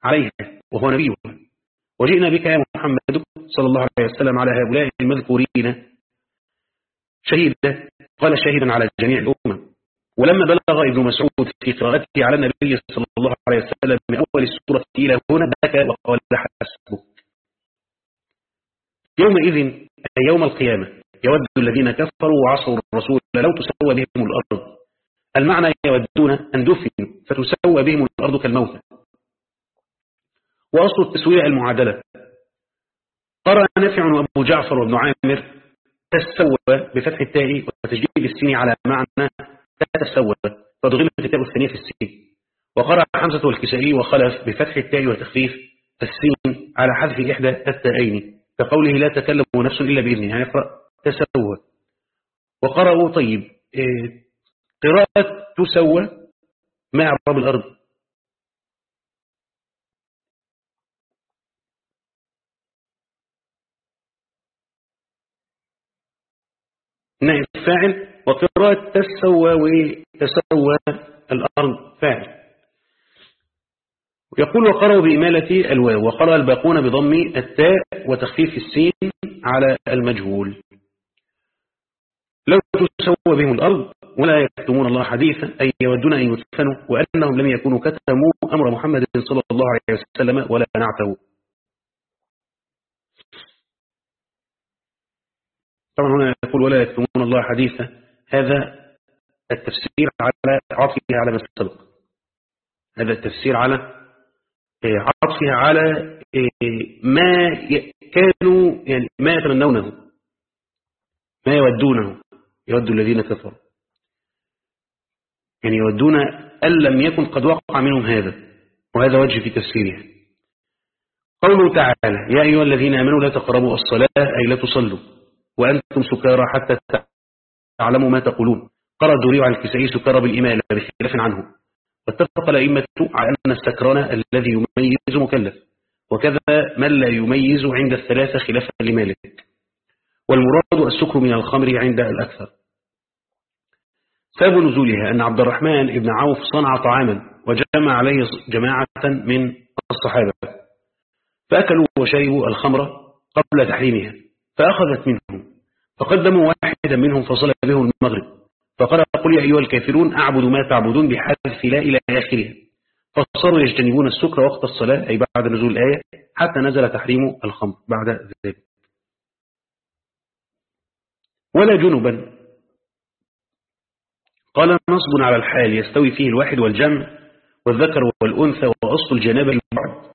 [SPEAKER 1] عليها وهو نبيها. وجئنا بك يا محمد صلى الله عليه وسلم على هؤلاء المذكورين. شهيدا قال شهيدا على جميع الأمم ولما بلغ ابن مسعود في قراءته على النبي صلى الله عليه وسلم من أول السورة إلى هنا بكى وقال حسبك. يومئذ يوم القيامة يود الذين كفروا وعصوا الرسول لو تسوى بهم الأرض. المعنى يودون أن دفنوا فتسوى بهم الأرض كالموتى. وأصل التسوية المعادلة. قرأ نافع وأبو جعفر وابن عامر تسوى بفتح التاء وتجديد السين على معنى تسوى فضغمت التاء الثانية في السين. وقرأ حمزة والكسائي وخلف بفتح التاء وتخفيف السين على حذف إحدى التاءين كقوله لا تكلم نفس إلا بإذنه يعني يقرأ تسوى. وقرأوا طيب قراءة تسوى مع إعراب الأرض. نائب فاعل وقراءة تسوى وتسوى الأرض فاعل. يقول وقرأوا بإمالة الواو وقرأ الباقون بضم التاء وتخفيف السين على المجهول. لو تسوى بهم الأرض ولا يكتمون الله حديثا أي يودون أن يدفنوا وأنهم لم يكونوا كتموا أمر محمد صلى الله عليه وسلم ولا نعته. طبعا هنا يقول ولا يكتمون الله حديثا. هذا التفسير على عطفه على ما سبق. هذا التفسير على عطفها على ما كانوا يعني ما يتمنونه ما يودونه يود الذين كفروا. يعني يودون أن لم يكن قد وقع منهم هذا وهذا وجه في تفسيرها قوله تعالى يا أيها الذين آمنوا لا تقربوا الصلاة أي لا تصلوا. وأنتم سكارى حتى تعلموا ما تقولون. قرأ الدوري عن الكسائي سكارى بالإمالة بخلاف عنه. واتفق الأئمة على أن السكران الذي يميز مكلف وكذا من لا يميز عند الثلاثة خلافا لمالك. والمراد السكر من الخمر عند الأكثر. سبب نزولها أن عبد الرحمن بن عوف صنع طعاما وجمع عليه جماعة من الصحابة. فأكلوا وشربوا الخمر قبل تحريمها فأخذت منهم فقدموا واحدا منهم فصل به المغرب فقال قل يا أيها الكافرون أعبد ما تعبدون بحذف لا إلى آخرها فصاروا يجتنبون السكر وقت الصلاة أي بعد نزول الآية حتى نزل تحريم الخمر بعد ذلك. ولا جنبا. قال نصب على الحال يستوي فيه الواحد والجمع والذكر والأنثى وأصل الجنابة البعد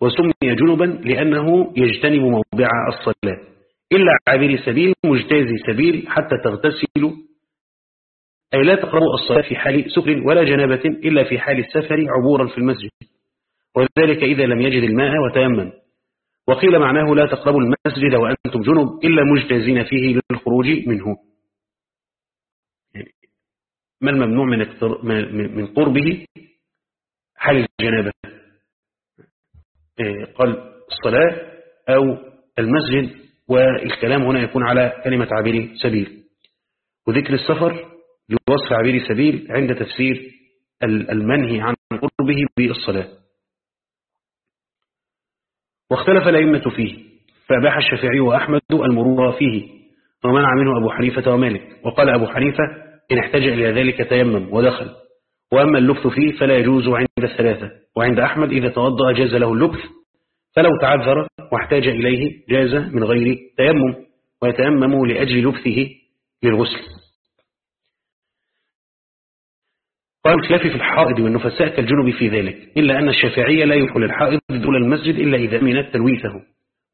[SPEAKER 1] وسمي جنبا لأنه يجتنب موضع الصلاة. إلا عبير سبيل مجتاز سبيل حتى تغتسل. أي لا تقربوا الصلاة في حال سكر ولا جنابة إلا في حال السفر عبورا في المسجد. وذلك إذا لم يجد الماء وتيمم. وقيل معناه لا تقربوا المسجد وأنتم جنب إلا مجتازين فيه للخروج منه. ما الممنوع من من قربه حال الجنابة؟ إيه، قال الصلاة أو المسجد والكلام هنا يكون على كلمة عبير سبيل. وذكر السفر لوصف عبير سبيل عند تفسير المنهي عن قربه بالصلاة. واختلف الأئمة فيه فأباح الشافعي وأحمد المرور فيه ومنع منه أبو حنيفة ومالك. وقال أبو حنيفة إن احتاج إلى ذلك تيمم ودخل. وأما اللبث فيه فلا يجوز عند الثلاثة. وعند أحمد إذا توضأ جاز له اللبث فلو تعذر واحتاج إليه جاز من غير تيمم ويتيمم لأجل لبثه للغسل. والخلاف في الحائض والنفساء كالجنب في ذلك إلا أن الشافعية لا يبيح للحائض دخول المسجد إلا إذا أمنت تلويثه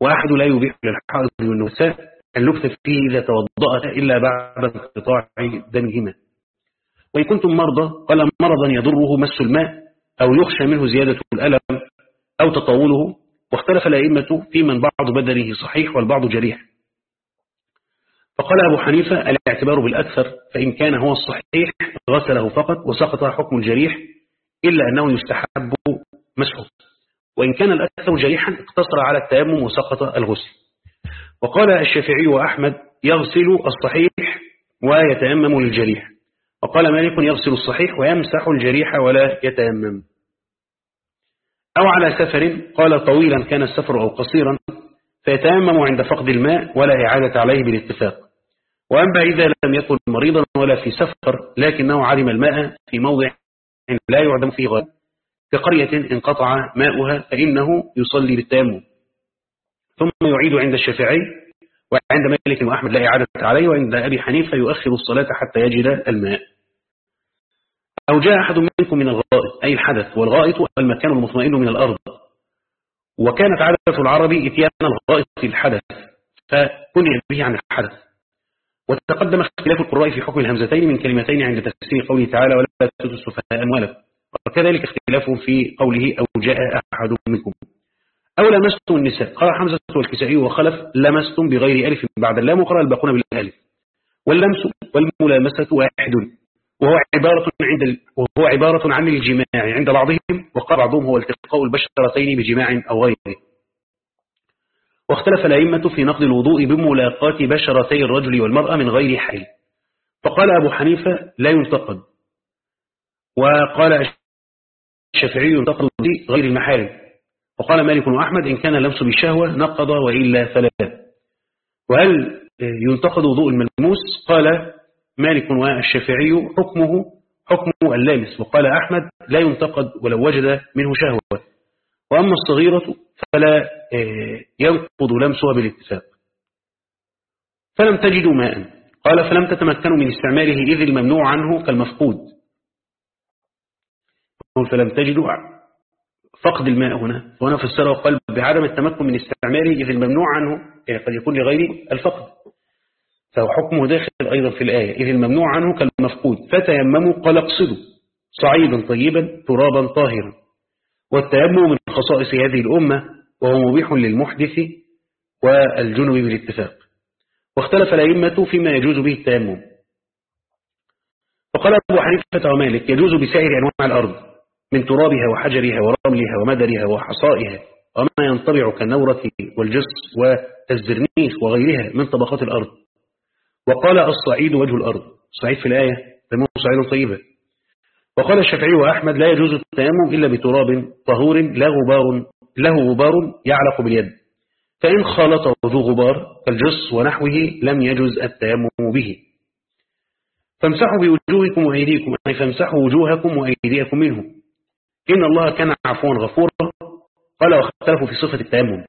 [SPEAKER 1] وأحمد لا يبيح للحائض والنفساء اللبث فيه إذا توضأت إلا بعد انقطاع دمهما. وإن كنتم مرضى قال مرضا يضره مس الماء أو يخشى منه زيادة الألم أو تطاوله واختلف الأئمة في من بعض بدنه صحيح والبعض جريح. فقال أبو حنيفة الاعتبار بالأكثر فإن كان هو الصحيح غسله فقط وسقط حكم الجريح إلا أنه يستحب مسحه. وإن كان الأكثر جريحا اقتصر على التيمم وسقط الغسل. وقال الشافعي وأحمد يغسل الصحيح ويتيمم للجريح. وقال مالك يغسل الصحيح ويمسح الجريح ولا يتيمم. أو على سفر قال طويلا كان السفر أو قصيرا فيتيمم عند فقد الماء ولا إعادة عليه بالاتفاق. وأما إذا لم يكن مريضا ولا في سفر لكنه علم الماء في موضع لا يعدم فيه غير. كقرية انقطع ماؤها فإنه يصلي بالتيمم. ثم يعيد عند الشافعي وعند مالك وأحمد لا إعادة عليه وعند أبي حنيفة يؤخر الصلاة حتى يجد الماء. أو جاء أحد منكم من الغائط أي الحدث والغائط المكان المطمئن من الأرض. وكانت عادة العرب إتيان الغائط في الحدث فكنع به عن الحدث. وتقدم اختلاف القراء في حكم الهمزتين من كلمتين عند تفسير قوله تعالى ولا تؤتوا السفهاء أموالكم. وكذلك اختلاف في قوله أو جاء أحد منكم. أو لمستم النساء. قال حمزة والكسائي وخلف لمستم بغير ألف بعد اللام وقرأ الباقون بالألف. واللمس والملامسة واحد. وهو عبارة عند وهو عبارة عن الجماع عند بعضهم وقال بعضهم هو التقاء البشرتين بجماع أو غيره. واختلف الأئمة في نقض الوضوء بملاقاة بشرتي الرجل والمرأة من غير حيل. فقال أبو حنيفة لا ينتقد. وقال الشافعي ينتقد غير المحارم. وقال مالك وأحمد إن كان لمس بالشهوة نقض وإلا فلا. وهل ينتقد وضوء الملموس؟ قال مالك والشافعي حكمه حكم اللامس. وقال أحمد لا ينتقد ولو وجد منه شهوة. وأما الصغيرة فلا ينقض لمسها بالاتفاق فلم تجدوا ماء. قال فلم تتمكنوا من استعماله إذ الممنوع عنه كالمفقود. فلم تجدوا فقد الماء هنا. وهنا فسره وقال بعدم التمكن من استعماله إذ الممنوع عنه يعني قد يكون لغير الفقد. فهو حكمه داخل أيضا في الآية إذ الممنوع عنه كالمفقود فتيمموا قال اقصدوا صعيدا طيبا ترابا طاهرا. والتيمم من خصائص هذه الأمة وهو مبيح للمحدث والجنب بالاتفاق. واختلف الأئمة فيما يجوز به التيمم. فقال أبو حنيفة ومالك يجوز بسائر أنواع الأرض من ترابها وحجرها ورملها ومدرها وحصائها وما ينطبع كالنورة والجص والزرنيخ وغيرها من طبقات الأرض. وقال الصعيد وجه الأرض. صعيد في الآية تيمم صعيد طيبة. وقال الشافعي وأحمد لا يجوز التيمم إلا بتراب طهور لا غبار له غبار يعلق باليد. فإن خالطه ذو غبار كالجص ونحوه لم يجوز التيمم به. فامسحوا بوجوهكم وأيديكم أي فامسحوا وجوهكم وأيديكم منه. إن الله كان عفوا غفورا. قال واختلفوا في صفة التيمم.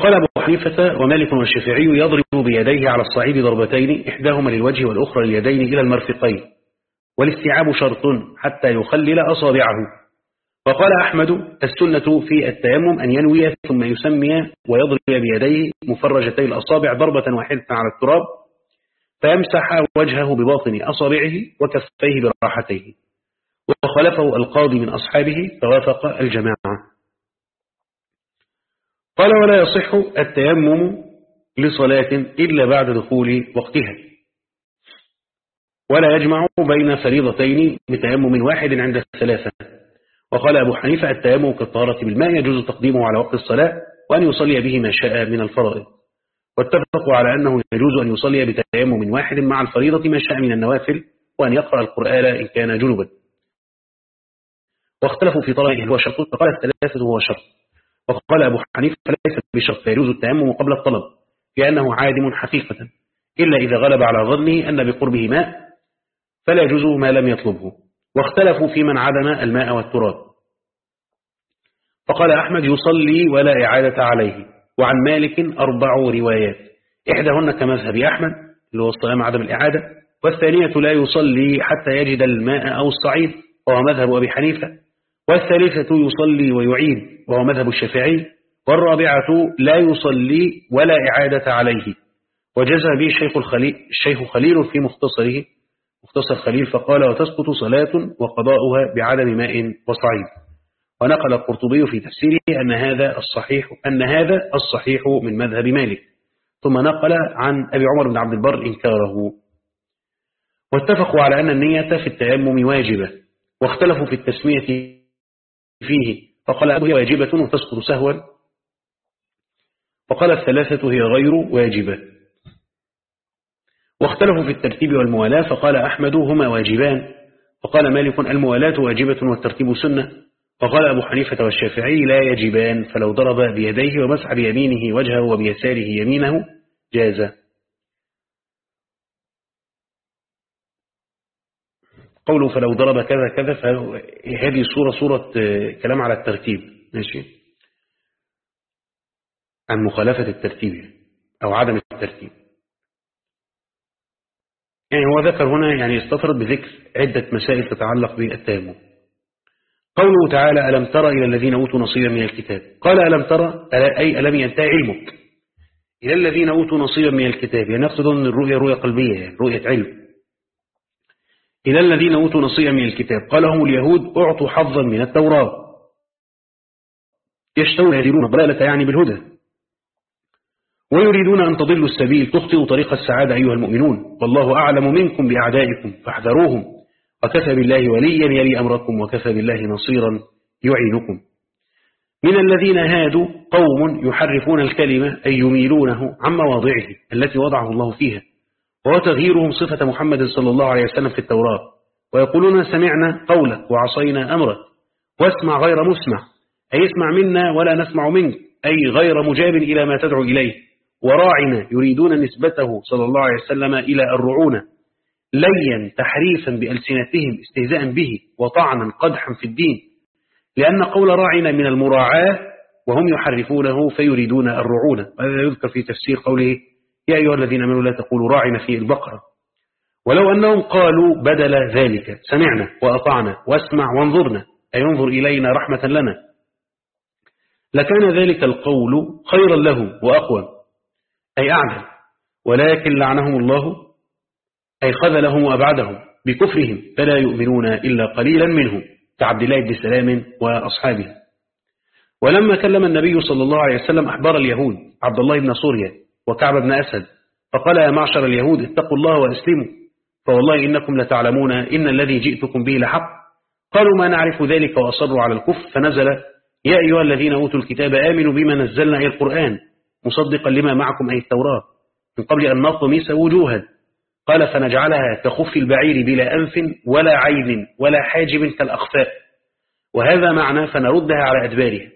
[SPEAKER 1] فقال أبو حنيفة ومالك والشافعي يضرب بيديه على الصعيد ضربتين إحداهما للوجه والأخرى لليدين إلى المرفقين والاستيعاب شرط حتى يخلل أصابعه. وقال أحمد السنة في التيمم أن ينوي ثم يسمي ويضرب بيديه مفرجتي الأصابع ضربة واحدة على التراب فيمسح وجهه بباطن أصابعه وكفيه براحتيه وخلفه القاضي من أصحابه فوافق الجماعة. قال ولا يصح التيمم لصلاة إلا بعد دخول وقتها. ولا يجمع بين فريضتين بتيمم واحد عند الثلاثة. وقال أبو حنيفة التيمم كالطهارة بالماء يجوز تقديمه على وقت الصلاة وأن يصلي به ما شاء من الفرائض. واتفقوا على أنه يجوز أن يصلي بتيمم واحد مع الفريضة ما شاء من النوافل وأن يقرأ القرآن إن كان جنبا واختلفوا في طلبه هو شرط فقال الثلاثة هو شرط. وقال أبو حنيفة ليس بشرط فيجوز التيمم قبل الطلب لأنه عادم حقيقة إلا إذا غلب على ظنه أن بقربه ماء فلا يجوز ما لم يطلبه واختلفوا في من عدم الماء والتراب. فقال أحمد يصلي ولا إعادة عليه وعن مالك أربع روايات إحداهن كمذهب أحمد اللي هو الصيام عدم الإعادة والثانية لا يصلي حتى يجد الماء أو الصعيد وهو مذهب أبي حنيفة. والثالثة يصلي ويعيد وهو مذهب الشافعي والرابعة لا يصلي ولا إعادة عليه. وجزى به الشيخ الخليل, الشيخ خليل في مختصره مختصر خليل فقال وتسقط صلاة وقضاؤها بعدم ماء وصعيد. ونقل القرطبي في تفسيره أن هذا الصحيح أن هذا الصحيح من مذهب مالك. ثم نقل عن أبي عمر بن عبد البر إنكاره. واتفقوا على أن النية في التيمم واجبة واختلفوا في التسمية فيه. فقال هي واجبة وتسقط سهوا. وقال الثلاثة هي غير واجبة. واختلفوا في الترتيب والموالاة فقال أحمد هما واجبان. وقال مالك الموالاة واجبة والترتيب سنة. وقال أبو حنيفة والشافعي لا يجبان فلو ضرب بيديه ومسح بيمينه وجهه وبيساره يمينه جاز. قوله فلو ضرب كذا كذا فهذه صورة صورة كلام على الترتيب ماشي؟ عن مخالفة الترتيب أو عدم الترتيب. يعني هو ذكر هنا يعني استطرد بذكر عدة مسائل تتعلق بالتيمم. قوله تعالى ألم ترى إلى الذين أوتوا نصيبا من الكتاب؟ قال ألم ترى أي ألم ينتهي علمك؟ إلى الذين أوتوا نصيبا من الكتاب. يعني يقصد أن الرؤية رؤية قلبية يعني رؤية علم. إلى الذين أوتوا نصيبا من الكتاب قال هم اليهود أعطوا حظا من التوراة. يشتون يهدرون ضلالة يعني بالهدى. ويريدون أن تضلوا السبيل تخطئوا طريق السعادة أيها المؤمنون. والله أعلم منكم بأعدائكم فاحذروهم. وكفى بالله وليا يلي أمركم وكفى بالله نصيرا يعينكم. من الذين هادوا قوم يحرفون الكلمة أي يميلونه عن مواضعه التي وضعه الله فيها. وهو تغييرهم صفة محمد صلى الله عليه وسلم في التوراة. ويقولون سمعنا قولك وعصينا أمرك واسمع غير مسمع. أي اسمع منا ولا نسمع منك. أي غير مجاب إلى ما تدعو إليه. وراعنا يريدون نسبته صلى الله عليه وسلم إلى الرعونة ليا تحريفا بألسنتهم استهزاء به وطعنا قدحا في الدين. لأن قول راعنا من المراعاة وهم يحرفونه فيريدون الرعونة وهذا يذكر في تفسير قوله يا أيها الذين آمنوا لا تقولوا راعنا في البقرة. ولو أنهم قالوا بدل ذلك سمعنا وأطعنا واسمع وانظرنا أي انظر إلينا رحمة لنا. لكان ذلك القول خيرا له وأقوى. أي أعلى ولكن لعنهم الله أي خذلهم وأبعدهم بكفرهم فلا يؤمنون إلا قليلا منهم كعبد الله بن سلام وأصحابه. ولما كلم النبي صلى الله عليه وسلم أحبار اليهود عبد الله بن سوريا وكعب بن أسد فقال يا معشر اليهود اتقوا الله واسلموا فوالله إنكم لتعلمون إن الذي جئتكم به لحق. قالوا ما نعرف ذلك وأصروا على الكفر فنزل يا أيها الذين أوتوا الكتاب آمنوا بما نزلنا أي القرآن مصدقا لما معكم أي التوراة. من قبل أن نطمس وجوها. قال فنجعلها كخف البعير بلا أنف ولا عين ولا حاجب كالأخفاء. وهذا معنى فنردها على أدبارها.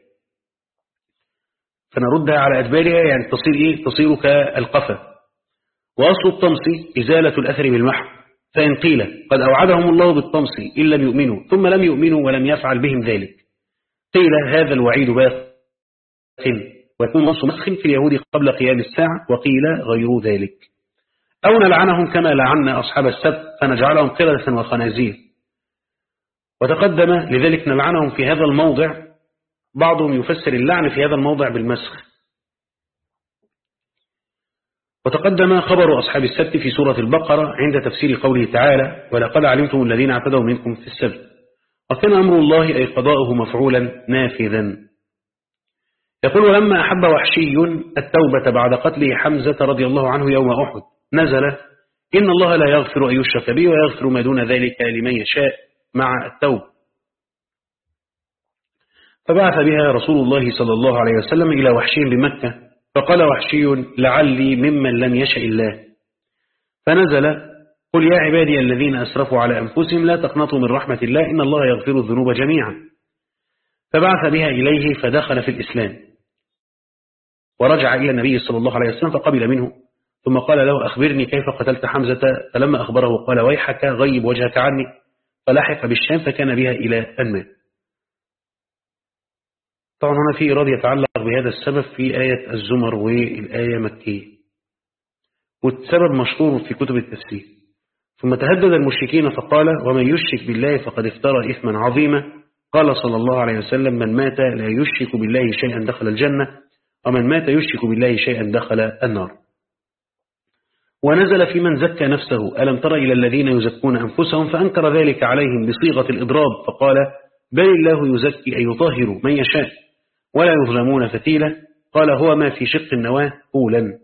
[SPEAKER 1] فنردها على أدبارها يعني تصير إيه؟ تصير كالقفا. وأصل الطمس إزالة الأثر بالمحو. فإن قيل قد أوعدهم الله بالطمس إن لم يؤمنوا ثم لم يؤمنوا ولم يفعل بهم ذلك. قيل هذا الوعيد باق ويكون نص مسخ في اليهود قبل قيام الساعة وقيل غير ذلك. أو نلعنهم كما لعنا أصحاب السبت فنجعلهم قردة وخنازير. وتقدم لذلك نلعنهم في هذا الموضع بعضهم يفسر اللعن في هذا الموضع بالمسخ. وتقدم خبر أصحاب السبت في سورة البقرة عند تفسير قوله تعالى ولقد علمتم الذين اعتدوا منكم في السبت وكان أمر الله أي قضاؤه مفعولا نافذا. يقول ولما أحب وحشي التوبة بعد قتله حمزة رضي الله عنه يوم أحد نزل إن الله لا يغفر أن يشرك به ويغفر ما دون ذلك لمن يشاء مع التوبة. فبعث بها رسول الله صلى الله عليه وسلم إلى وحشي بمكة فقال وحشي لعلي ممن لم يشأ الله. فنزل قل يا عبادي الذين أسرفوا على أنفسهم لا تقنطوا من رحمة الله إن الله يغفر الذنوب جميعا. فبعث بها إليه فدخل في الإسلام. ورجع إلى النبي صلى الله عليه وسلم فقبل منه. ثم قال له أخبرني كيف قتلت حمزة؟ فلما أخبره قال ويحك غيب وجهك عني. فلاحق بالشام فكان بها إلى أن مات طبعا هنا في إرادة يتعلق بهذا السبب في آية الزمر والآية مكية. والسبب مشهور في كتب التفسير. ثم تهدد المشركين فقال ومن يشرك بالله فقد افترى إثما عظيما. قال صلى الله عليه وسلم من مات لا يشرك بالله شيئا دخل الجنة ومن مات يشرك بالله شيئا دخل النار. ونزل في من زكى نفسه ألم تر إلى الذين يزكون أنفسهم فأنكر ذلك عليهم بصيغة الإضراب؟ فقال بل الله يزكي أن يطهر من يشاء. ولا يظلمون فتيلة قال هو ما في شق النواة قولا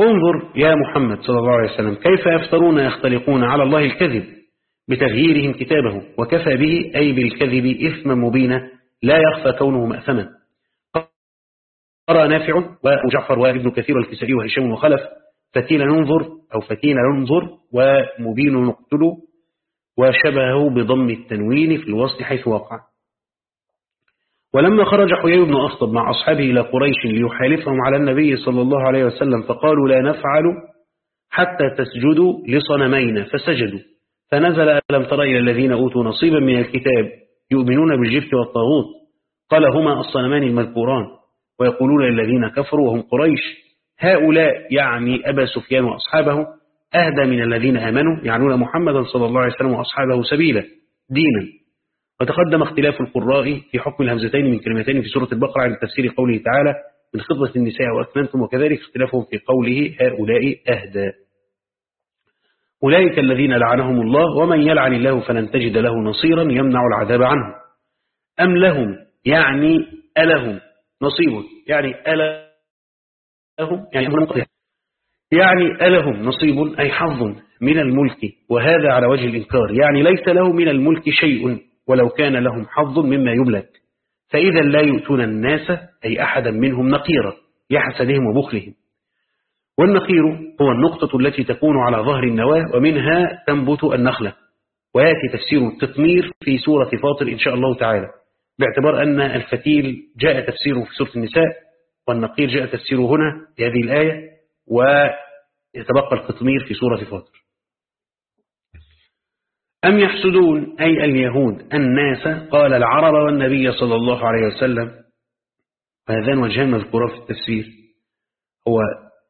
[SPEAKER 1] انظر يا محمد صلى الله عليه وسلم كيف يفترون يختلقون على الله الكذب؟ بتغييرهم كتابه وكفى به أي بالكذب إثما مبينا لا يخفى كونه مأثما. قرأ نافع وجعفر وابن كثير الكسائي وهشام وخلف فتيل ننظر أو فتيل ننظر ومبين نقتل وشبهه بضم التنوين في الوصل حيث وقع. ولما خرج حيي بن أخطب مع أصحابه إلى قريش ليحالفهم على النبي صلى الله عليه وسلم فقالوا لا نفعل حتى تسجدوا لصنمين فسجدوا. فنزل ألم تر إلى الذين أوتوا نصيبا من الكتاب يؤمنون بالجبت والطاغوت؟ قال هما الصنمان المذكوران. ويقولون للذين كفروا وهم قريش هؤلاء يعني أبا سفيان وأصحابه أهدى من الذين آمنوا يعنون محمدا صلى الله عليه وسلم وأصحابه سبيلا دينا. وتقدم اختلاف القراء في حكم الهمزتين من كلمتين في سورة البقرة عن تفسير قوله تعالى من خطبة النساء وأكمنتم وكذلك اختلافهم في قوله هؤلاء أهدى. أولئك الذين لعنهم الله ومن يلعن الله فلن تجد له نصيرا يمنع العذاب عنه أم لهم؟ يعني ألهم. نصيب يعني ألهم. يعني يعني ألهم. نصيب أي حظ من الملك. وهذا على وجه الإنكار. يعني ليس له من الملك شيء. ولو كان لهم حظ مما يملك. فإذا لا يؤتون الناس أي أحدا منهم نقيرا لحسدهم وبخلهم. والنقير هو النقطة التي تكون على ظهر النواة ومنها تنبت النخلة. ويأتي تفسير التطمير في سورة فاطر إن شاء الله تعالى باعتبار أن الفتيل جاء تفسيره في سورة النساء والنقير جاء تفسيره هنا في هذه الآية ويتبقى القطمير في سورة فاطر. أم يحسدون؟ أي اليهود. الناس. قال العرب والنبي صلى الله عليه وسلم. وهذان وجهان مذكورا في التفسير. هو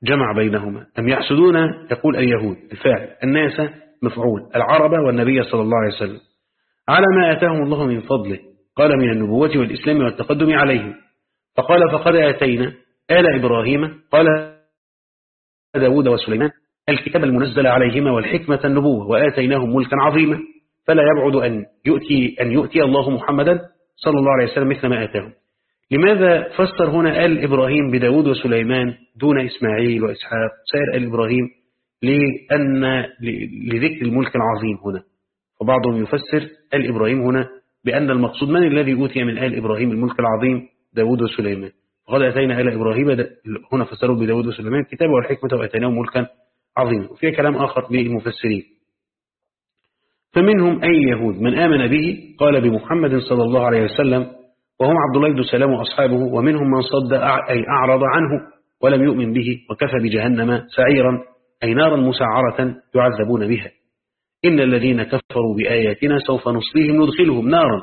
[SPEAKER 1] جمع بينهما. أم يحسدون؟ يقول اليهود. الفاعل الناس مفعول. العرب والنبي صلى الله عليه وسلم. على ما آتاهم الله من فضله. قال من النبوة والإسلام والتقدم عليهم. فقال فقد آتينا آل إبراهيم. قال داود وسليمان. الكتاب المنزل عليهما والحكمة النبوة وآتيناهم ملكا عظيما فلا يبعد أن يؤتي, أن يؤتي الله محمدا صلى الله عليه وسلم مثل ما آتاهم لماذا فسر هنا آل إبراهيم بداود وسليمان دون إسماعيل وإسحاق؟ سائر آل إبراهيم لأن لذكر الملك العظيم هنا. فبعضهم يفسر آل إبراهيم هنا بأن المقصود من الذي أوتي من آل إبراهيم الملك العظيم داود وسليمان؟ وقد أتينا آل إبراهيم هنا فسروا بداود وسليمان الكتاب والحكمة وأتيناهم ملكا عظيما وفي كلام آخر للمفسرين فمنهم أي يهود من آمن به قال بمحمد صلى الله عليه وسلم وهم عبد الله بن سلام وأصحابه ومنهم من صد أي أعرض عنه ولم يؤمن به وكفى بجهنم سعيرا أي نارا مسعرة يعذبون بها. إن الذين كفروا بآياتنا سوف نصليهم ندخلهم نارا.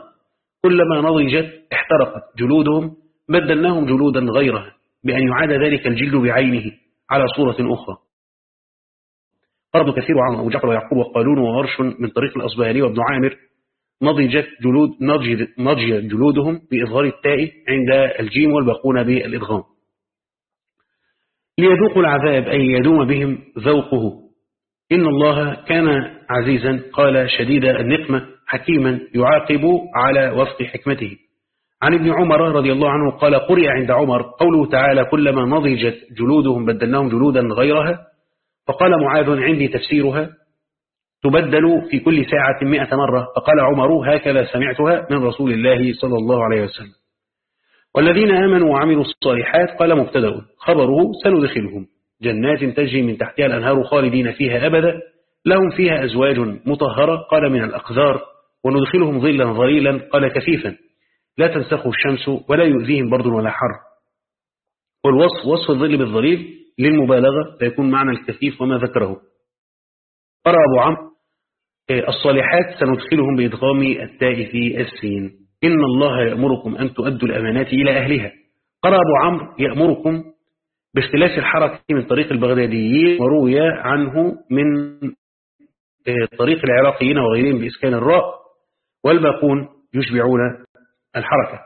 [SPEAKER 1] كلما نضجت احترقت جلودهم بدلناهم جلودا غيرها بأن يعاد ذلك الجلد بعينه على صورة أخرى. فرض كثير عن أبو جعفر ويعقوب وقالون وورش من طريق الأصبهاني وابن عامر نضجت جلود نضج نضج جلودهم بإظهار التاء عند الجيم والباقون بالإدغام. ليذوقوا العذاب أي يدوم بهم ذوقه. إن الله كان عزيزا قال شديد النقمة حكيما يعاقب على وفق حكمته. عن ابن عمر رضي الله عنه قال قرئ عند عمر قوله تعالى كلما نضجت جلودهم بدلناهم جلودا غيرها فقال معاذ عندي تفسيرها تبدل في كل ساعة مئة مرة. فقال عمر هكذا سمعتها من رسول الله صلى الله عليه وسلم. والذين آمنوا وعملوا الصالحات قال مبتدأ خبره سندخلهم. جنات تجري من تحتها الأنهار خالدين فيها أبدا. لهم فيها أزواج مطهرة قال من الأقذار. وندخلهم ظلا ظليلا قال كثيفا. لا تنسخوا الشمس ولا يؤذيهم برد ولا حر. والوصف وصف الظل بالظليل للمبالغة فيكون معنى الكثيف وما ذكره. قرأ أبو عمرو إيه، الصالحات سندخلهم بإدغام التاء في السين. إن الله يأمركم أن تؤدوا الأمانات إلى أهلها. قرأ أبو عمرو يأمركم باختلاف الحركة من طريق البغداديين وروي عنه من إيه، طريق العراقيين وغيرهم بإسكان الراء والباقون يشبعون الحركة.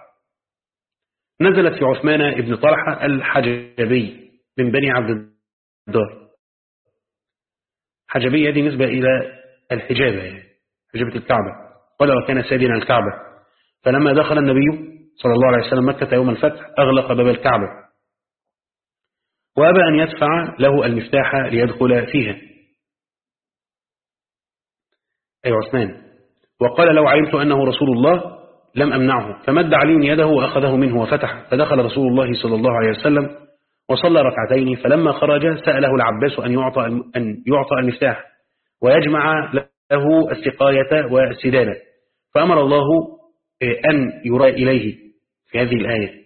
[SPEAKER 1] نزلت في عثمان ابن طلحة الحجبي. من بني عبد الدار. حجبية دي نسبة إلى الحجابة يعني حجابة الكعبة. قال وكان سيدنا الكعبة. فلما دخل النبي صلى الله عليه وسلم مكة يوم الفتح أغلق باب الكعبة. وأبى أن يدفع له المفتاح ليدخل فيها. أي عثمان. وقال لو علمت أنه رسول الله لم أمنعه. فمد علي يده وأخذه منه وفتح فدخل رسول الله صلى الله عليه وسلم وصلى ركعتين فلما خرج سأله العباس أن يعطى, أن يعطى المفتاح ويجمع له السقاية والسدانة فأمر الله أن يرى إليه في هذه الآية.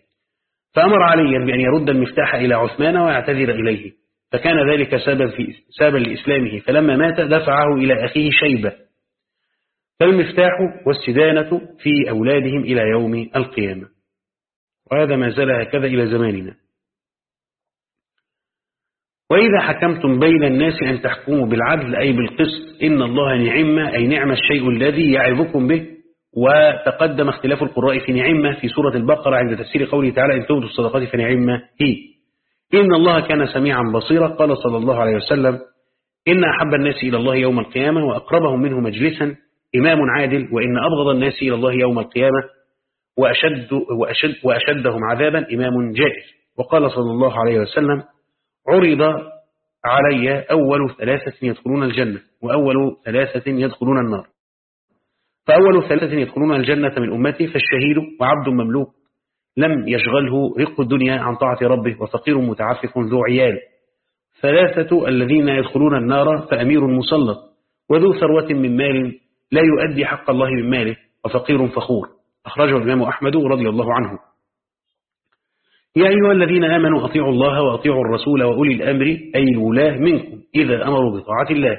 [SPEAKER 1] فأمر عليا بأن يرد المفتاح إلى عثمان ويعتذر إليه. فكان ذلك سبب في سببا لإسلامه. فلما مات دفعه إلى أخيه شيبة. فالمفتاح والسدانة في أولادهم إلى يوم القيامة. وهذا ما زال هكذا إلى زماننا. وإذا حكمتم بين الناس أن تحكموا بالعدل أي بالقسط إن الله نعمة أي نعم الشيء الذي يعظكم به. وتقدم اختلاف القراء في نعمة في سورة البقرة عند تفسير قوله تعالى إن تودوا الصدقات فنعمة هي. إن الله كان سميعا بصيرا. قال صلى الله عليه وسلم إن أحب الناس إلى الله يوم القيامة وأقربهم منه مجلسا إمام عادل وإن أبغض الناس إلى الله يوم القيامة وأشد وأشد وأشدهم عذابا إمام جائر وقال صلى الله عليه وسلم عرض علي أول ثلاثة يدخلون الجنة وأول ثلاثة يدخلون النار. فأول ثلاثة يدخلون الجنة من أمتي فالشهيد وعبد مملوك لم يشغله رق الدنيا عن طاعة ربه وفقير متعفف ذو عيال. ثلاثة الذين يدخلون النار فأمير مسلط وذو ثروة من مال لا يؤدي حق الله من ماله وفقير فخور. أخرجه الإمام أحمد رضي الله عنه. يا أيها الذين آمنوا أطيعوا الله وأطيعوا الرسول وأولي الأمر أي الولاة منكم إذا أمروا بطاعة الله.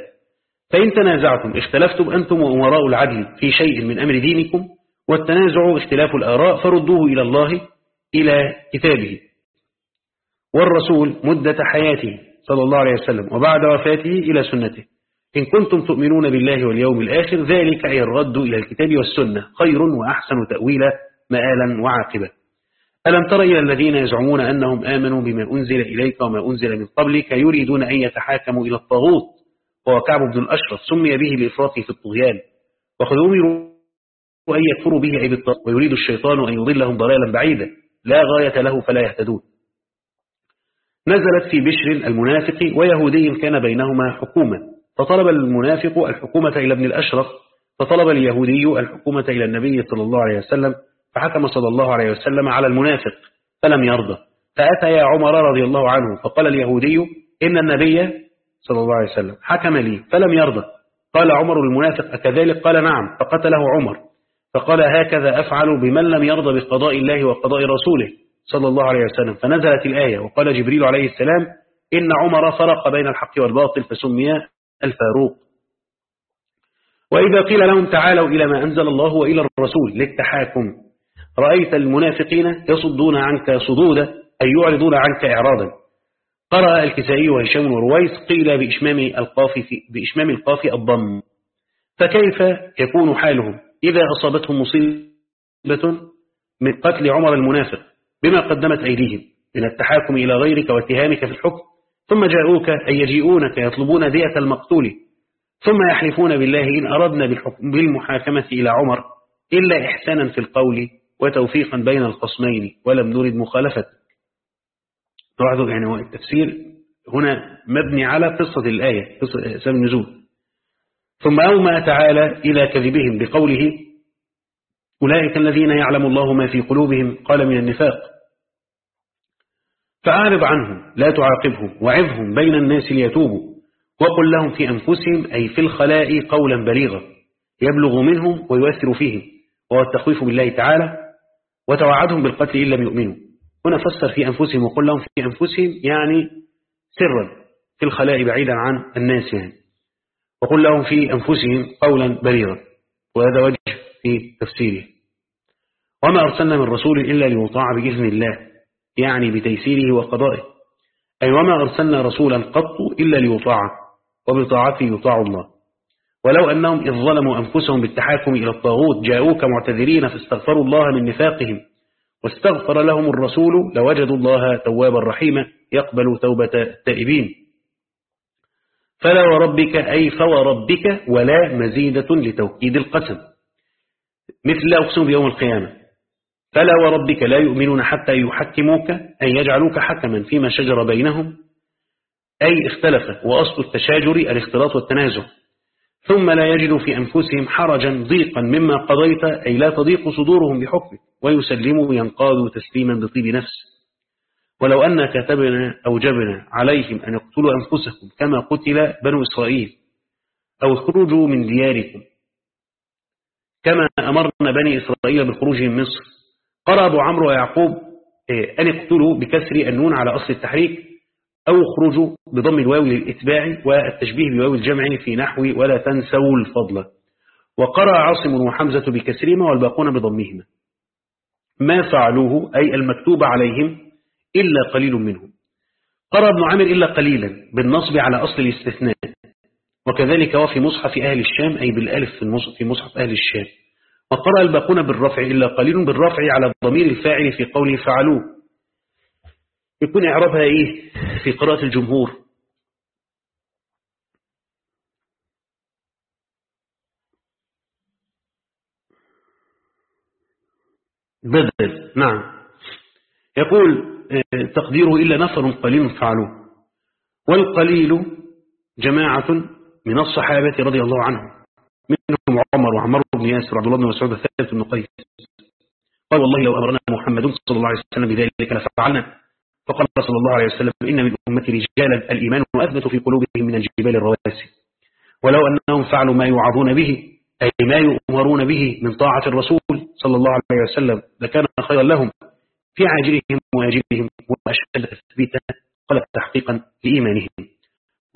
[SPEAKER 1] فإن تنازعتم اختلفتم أنتم وأمراء العدل في شيء من أمر دينكم والتنازع اختلاف الآراء فردوه إلى الله إلى كتابه. والرسول مدة حياته صلى الله عليه وسلم وبعد وفاته إلى سنته. إن كنتم تؤمنون بالله واليوم الآخر ذلك أي الرد إلى الكتاب والسنة خير وأحسن تأويلا مآلا وعاقبة. ألم تر إلى الذين يزعمون أنهم آمنوا بما أنزل إليك وما أنزل من قبلك يريدون أن يتحاكموا إلى الطاغوت وهو كعب بن الأشرف سمي به لإفراطه في الطغيان. وقد أمروا أن يكفروا به أي بالطاغوت ويريد الشيطان أن يضلهم ضلالا بعيدا. لا غاية له فلا يهتدون. نزلت في بشر المنافق ويهودي كان بينهما حكومة فطلب المنافق الحكومة إلى ابن الأشرف فطلب اليهودي الحكومة إلى النبي صلى الله عليه وسلم فحكم صلى الله عليه وسلم على المنافق فلم يرضى. فأتى يا عمر رضي الله عنه فقال اليهودي إن النبي صلى الله عليه وسلم حكم لي فلم يرضى. قال عمر المنافق أكذلك؟ قال نعم. فقتله عمر. فقال هكذا أفعل بمن لم يرضى بقضاء الله وقضاء رسوله صلى الله عليه وسلم. فنزلت الآية وقال جبريل عليه السلام إن عمر فرق بين الحق والباطل فسمي الفاروق. وإذا قيل لهم تعالوا إلى ما أنزل الله وإلى الرسول للتحاكم. رأيت المنافقين يصدون عنك صدودا أي يعرضون عنك إعراضا. قرأ الكسائي وهشام ورويس قيل بإشمام القاف, بإشمام القاف الضم. فكيف يكون حالهم؟ إذا أصابتهم مصيبة من قتل عمر المنافق بما قدمت أيديهم من التحاكم إلى غيرك واتهامك في الحكم ثم جاءوك أي يجيئونك يطلبون دية المقتول ثم يحلفون بالله إن أردنا بالمحاكمة إلى عمر إلا إحسانا في القول وتوفيقا بين الخصمين ولم نرد مخالفة لاحظوا يعني التفسير هنا مبني على قصة الآية قصة سبب النزول. ثم أومى تعالى إلى كذبهم بقوله أولئك الذين يعلم الله ما في قلوبهم قال من النفاق. فأعرض عنهم لا تعاقبهم وعظهم بين الناس ليتوبوا وقل لهم في أنفسهم أي في الخلاء قولا بليغا يبلغ منهم ويؤثر فيهم وهو التخويف بالله تعالى. وتوعدهم بالقتل إن لم يؤمنوا. هنا فسر في أنفسهم وقل لهم في أنفسهم يعني سرا في الخلاء بعيدا عن الناس يعني. وقل لهم في أنفسهم قولا بليغا. وهذا وجه في تفسيره. وما أرسلنا من رسول إلا ليطاع بإذن الله يعني بتيسيره وقضائه. أي وما أرسلنا رسولا قط إلا ليطاع وبطاعته يطاع الله. ولو أنهم إذ ظلموا أنفسهم بالتحاكم إلى الطاغوت جاءوك معتذرين فاستغفروا الله من نفاقهم. واستغفر لهم الرسول لوجدوا الله توابا رحيما يقبل توبة التائبين. فلا وربك أي فوربك ولا مزيدة لتوكيد القسم. مثل أقسم بيوم القيامة. فلا وربك لا يؤمنون حتى يحكموك أن يجعلوك حكما فيما شجر بينهم. أي اختلف وأصل التشاجر الاختلاط والتنازع. ثم لا يجدوا في أنفسهم حرجا ضيقا مما قضيت أي لا تضيق صدورهم بحكمك ويسلموا ينقادوا تسليما بطيب نفس. ولو أن كتبنا أو جبنا عليهم أن يقتلوا أنفسكم كما قتل بنو إسرائيل أو اخرجوا من دياركم كما أمرنا بني إسرائيل بالخروج من مصر قرأ أبو عمرو ويعقوب إيه، أن يقتلوا بكسر النون على أصل التحريك أو اخرجوا بضم الواو للإتباع والتشبيه بواو الجمع في نحو ولا تنسوا الفضل. وقرأ عاصم وحمزة بكسرهما والباقون بضمهما. ما فعلوه أي المكتوب عليهم إلا قليل منهم. قرأ ابن عامر إلا قليلا بالنصب على أصل الاستثناء. وكذلك وفي مصحف أهل الشام أي بالألف في مصحف أهل الشام. وقرأ الباقون بالرفع إلا قليل بالرفع على ضمير الفاعل في قوله فعلوه. يكون إعرابها إيه؟ في قراءة الجمهور. بدل نعم. يقول آه، تقديره إلا نفر قليل فعلوه. والقليل جماعة من الصحابة رضي الله عنهم. منهم عمر وعمر بن ياسر وعبد الله بن مسعود الثالث بن قيس. قال والله لو أمرنا محمد صلى الله عليه وسلم بذلك لفعلنا. فقال صلى الله عليه وسلم إن من أمتي رجالا الإيمان أثبت في قلوبهم من الجبال الرواسي. ولو أنهم فعلوا ما يوعظون به أي ما يؤمرون به من طاعة الرسول صلى الله عليه وسلم لكان خيرا لهم في عاجلهم وآجلهم وأشد تثبيتا قال تحقيقا لإيمانهم.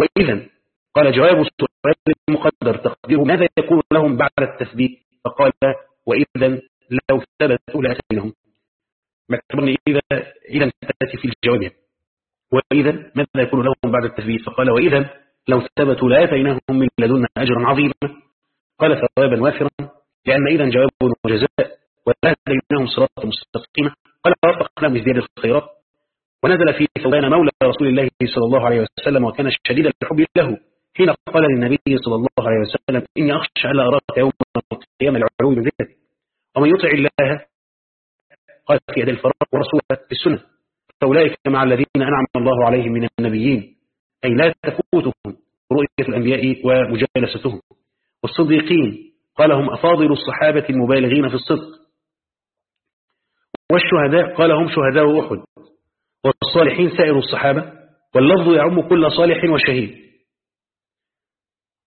[SPEAKER 1] وإذا قال جواب السؤال المقدر تقديره ماذا يكون لهم بعد التثبيت؟ فقال وإذا لو ثبتوا لأتينهم. باعتبار إذا إذا تأتي في الجواب. وإذا ماذا يكون لهم بعد التثبيت؟ فقال وإذا لو ثبتوا لآتيناهم من لدنا أجرا عظيما. قال ثوابا وافرا لأن إذا جواب وجزاء ولهديناهم صراطا مستقيمة قال وفقنا بزيادة الخيرات. ونزل في ثوبان مولى رسول الله صلى الله عليه وسلم وكان شديد الحب له. حين قال للنبي صلى الله عليه وسلم إني أخشى ألا أراك يوم القيامة العلو من ذلك ومن يطع الله قال في يد الفرار ورسوله في السنة فأولئك مع الذين أنعم الله عليهم من النبيين. أي لا تفوتهم رؤية الأنبياء ومجالستهم. والصديقين قال هم أفاضل الصحابة المبالغين في الصدق. والشهداء قال هم شهداء أحد. والصالحين سائر الصحابة. واللفظ يعم كل صالح وشهيد.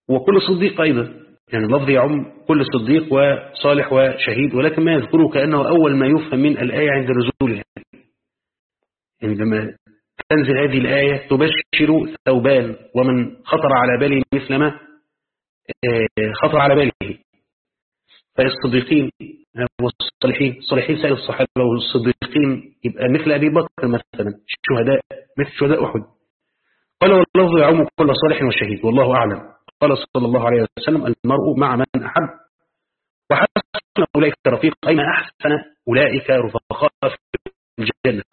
[SPEAKER 1] وكل صديق أيضا يعني اللفظ يعم كل صديق وصالح وشهيد ولكن ما يذكره كأنه أول ما يفهم من الآية عند نزولها عندما تنزل هذه الآية تبشر ثوبان ومن خطر على باله مثل ما خطر على باله. فالصديقين والصالحين. الصالحين سائر الصحابة والصديقين. يبقى مثل أبي بكر مثلا الشهداء مثل شهداء أحد. قال والله يعم كل صالح وشهيد والله أعلم. قال صلى الله عليه وسلم المرء مع من أحب. وحسن أولئك رفيق أين أحسن أولئك رفقاء في الجنة.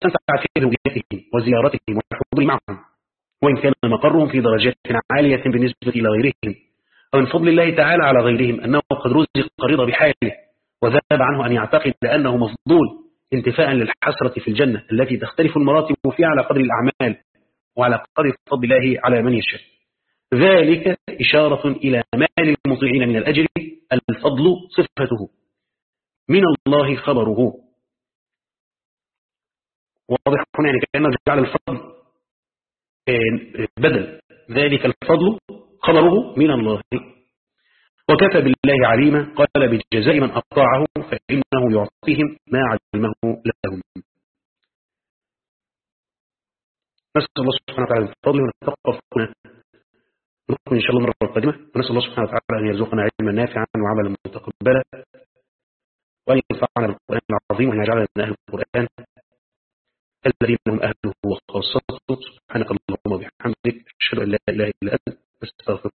[SPEAKER 1] تنفع في رؤيتهم وزيارتهم والحضور معهم. وإن كان مقرهم في درجات عالية بالنسبة إلى غيرهم. أو من فضل الله تعالى على غيرهم أنه قد رزق رضا بحاله وذاب عنه أن يعتقد أنه مفضول انتفاء للحسرة في الجنة التي تختلف المراتب فيها على قدر الأعمال وعلى قدر فضل الله على من يشاء. ذلك إشارة إلى مال المطيعين من الأجر الفضل صفته. من الله خبره. واضح هنا يعني كأنه جعل الفضل بدل. ذلك الفضل خبره من الله. وكفى بالله عليما قال بجزاء من أطاعه فإنه يعطيهم ما علمه لهم. نسأل الله سبحانه وتعالى الفضل ونتوقف هنا نكون إن شاء الله المرة القادمة ونسأل الله سبحانه وتعالى أن يرزقنا علما نافعا وعملا متقبلا. وأن ينفعنا بالقرآن العظيم وأن يجعلنا من أهل القرآن الذين هم أهله وخاصته. سبحانك اللهم وبحمدك أشهد أن لا إله إلا أنت أستغفرك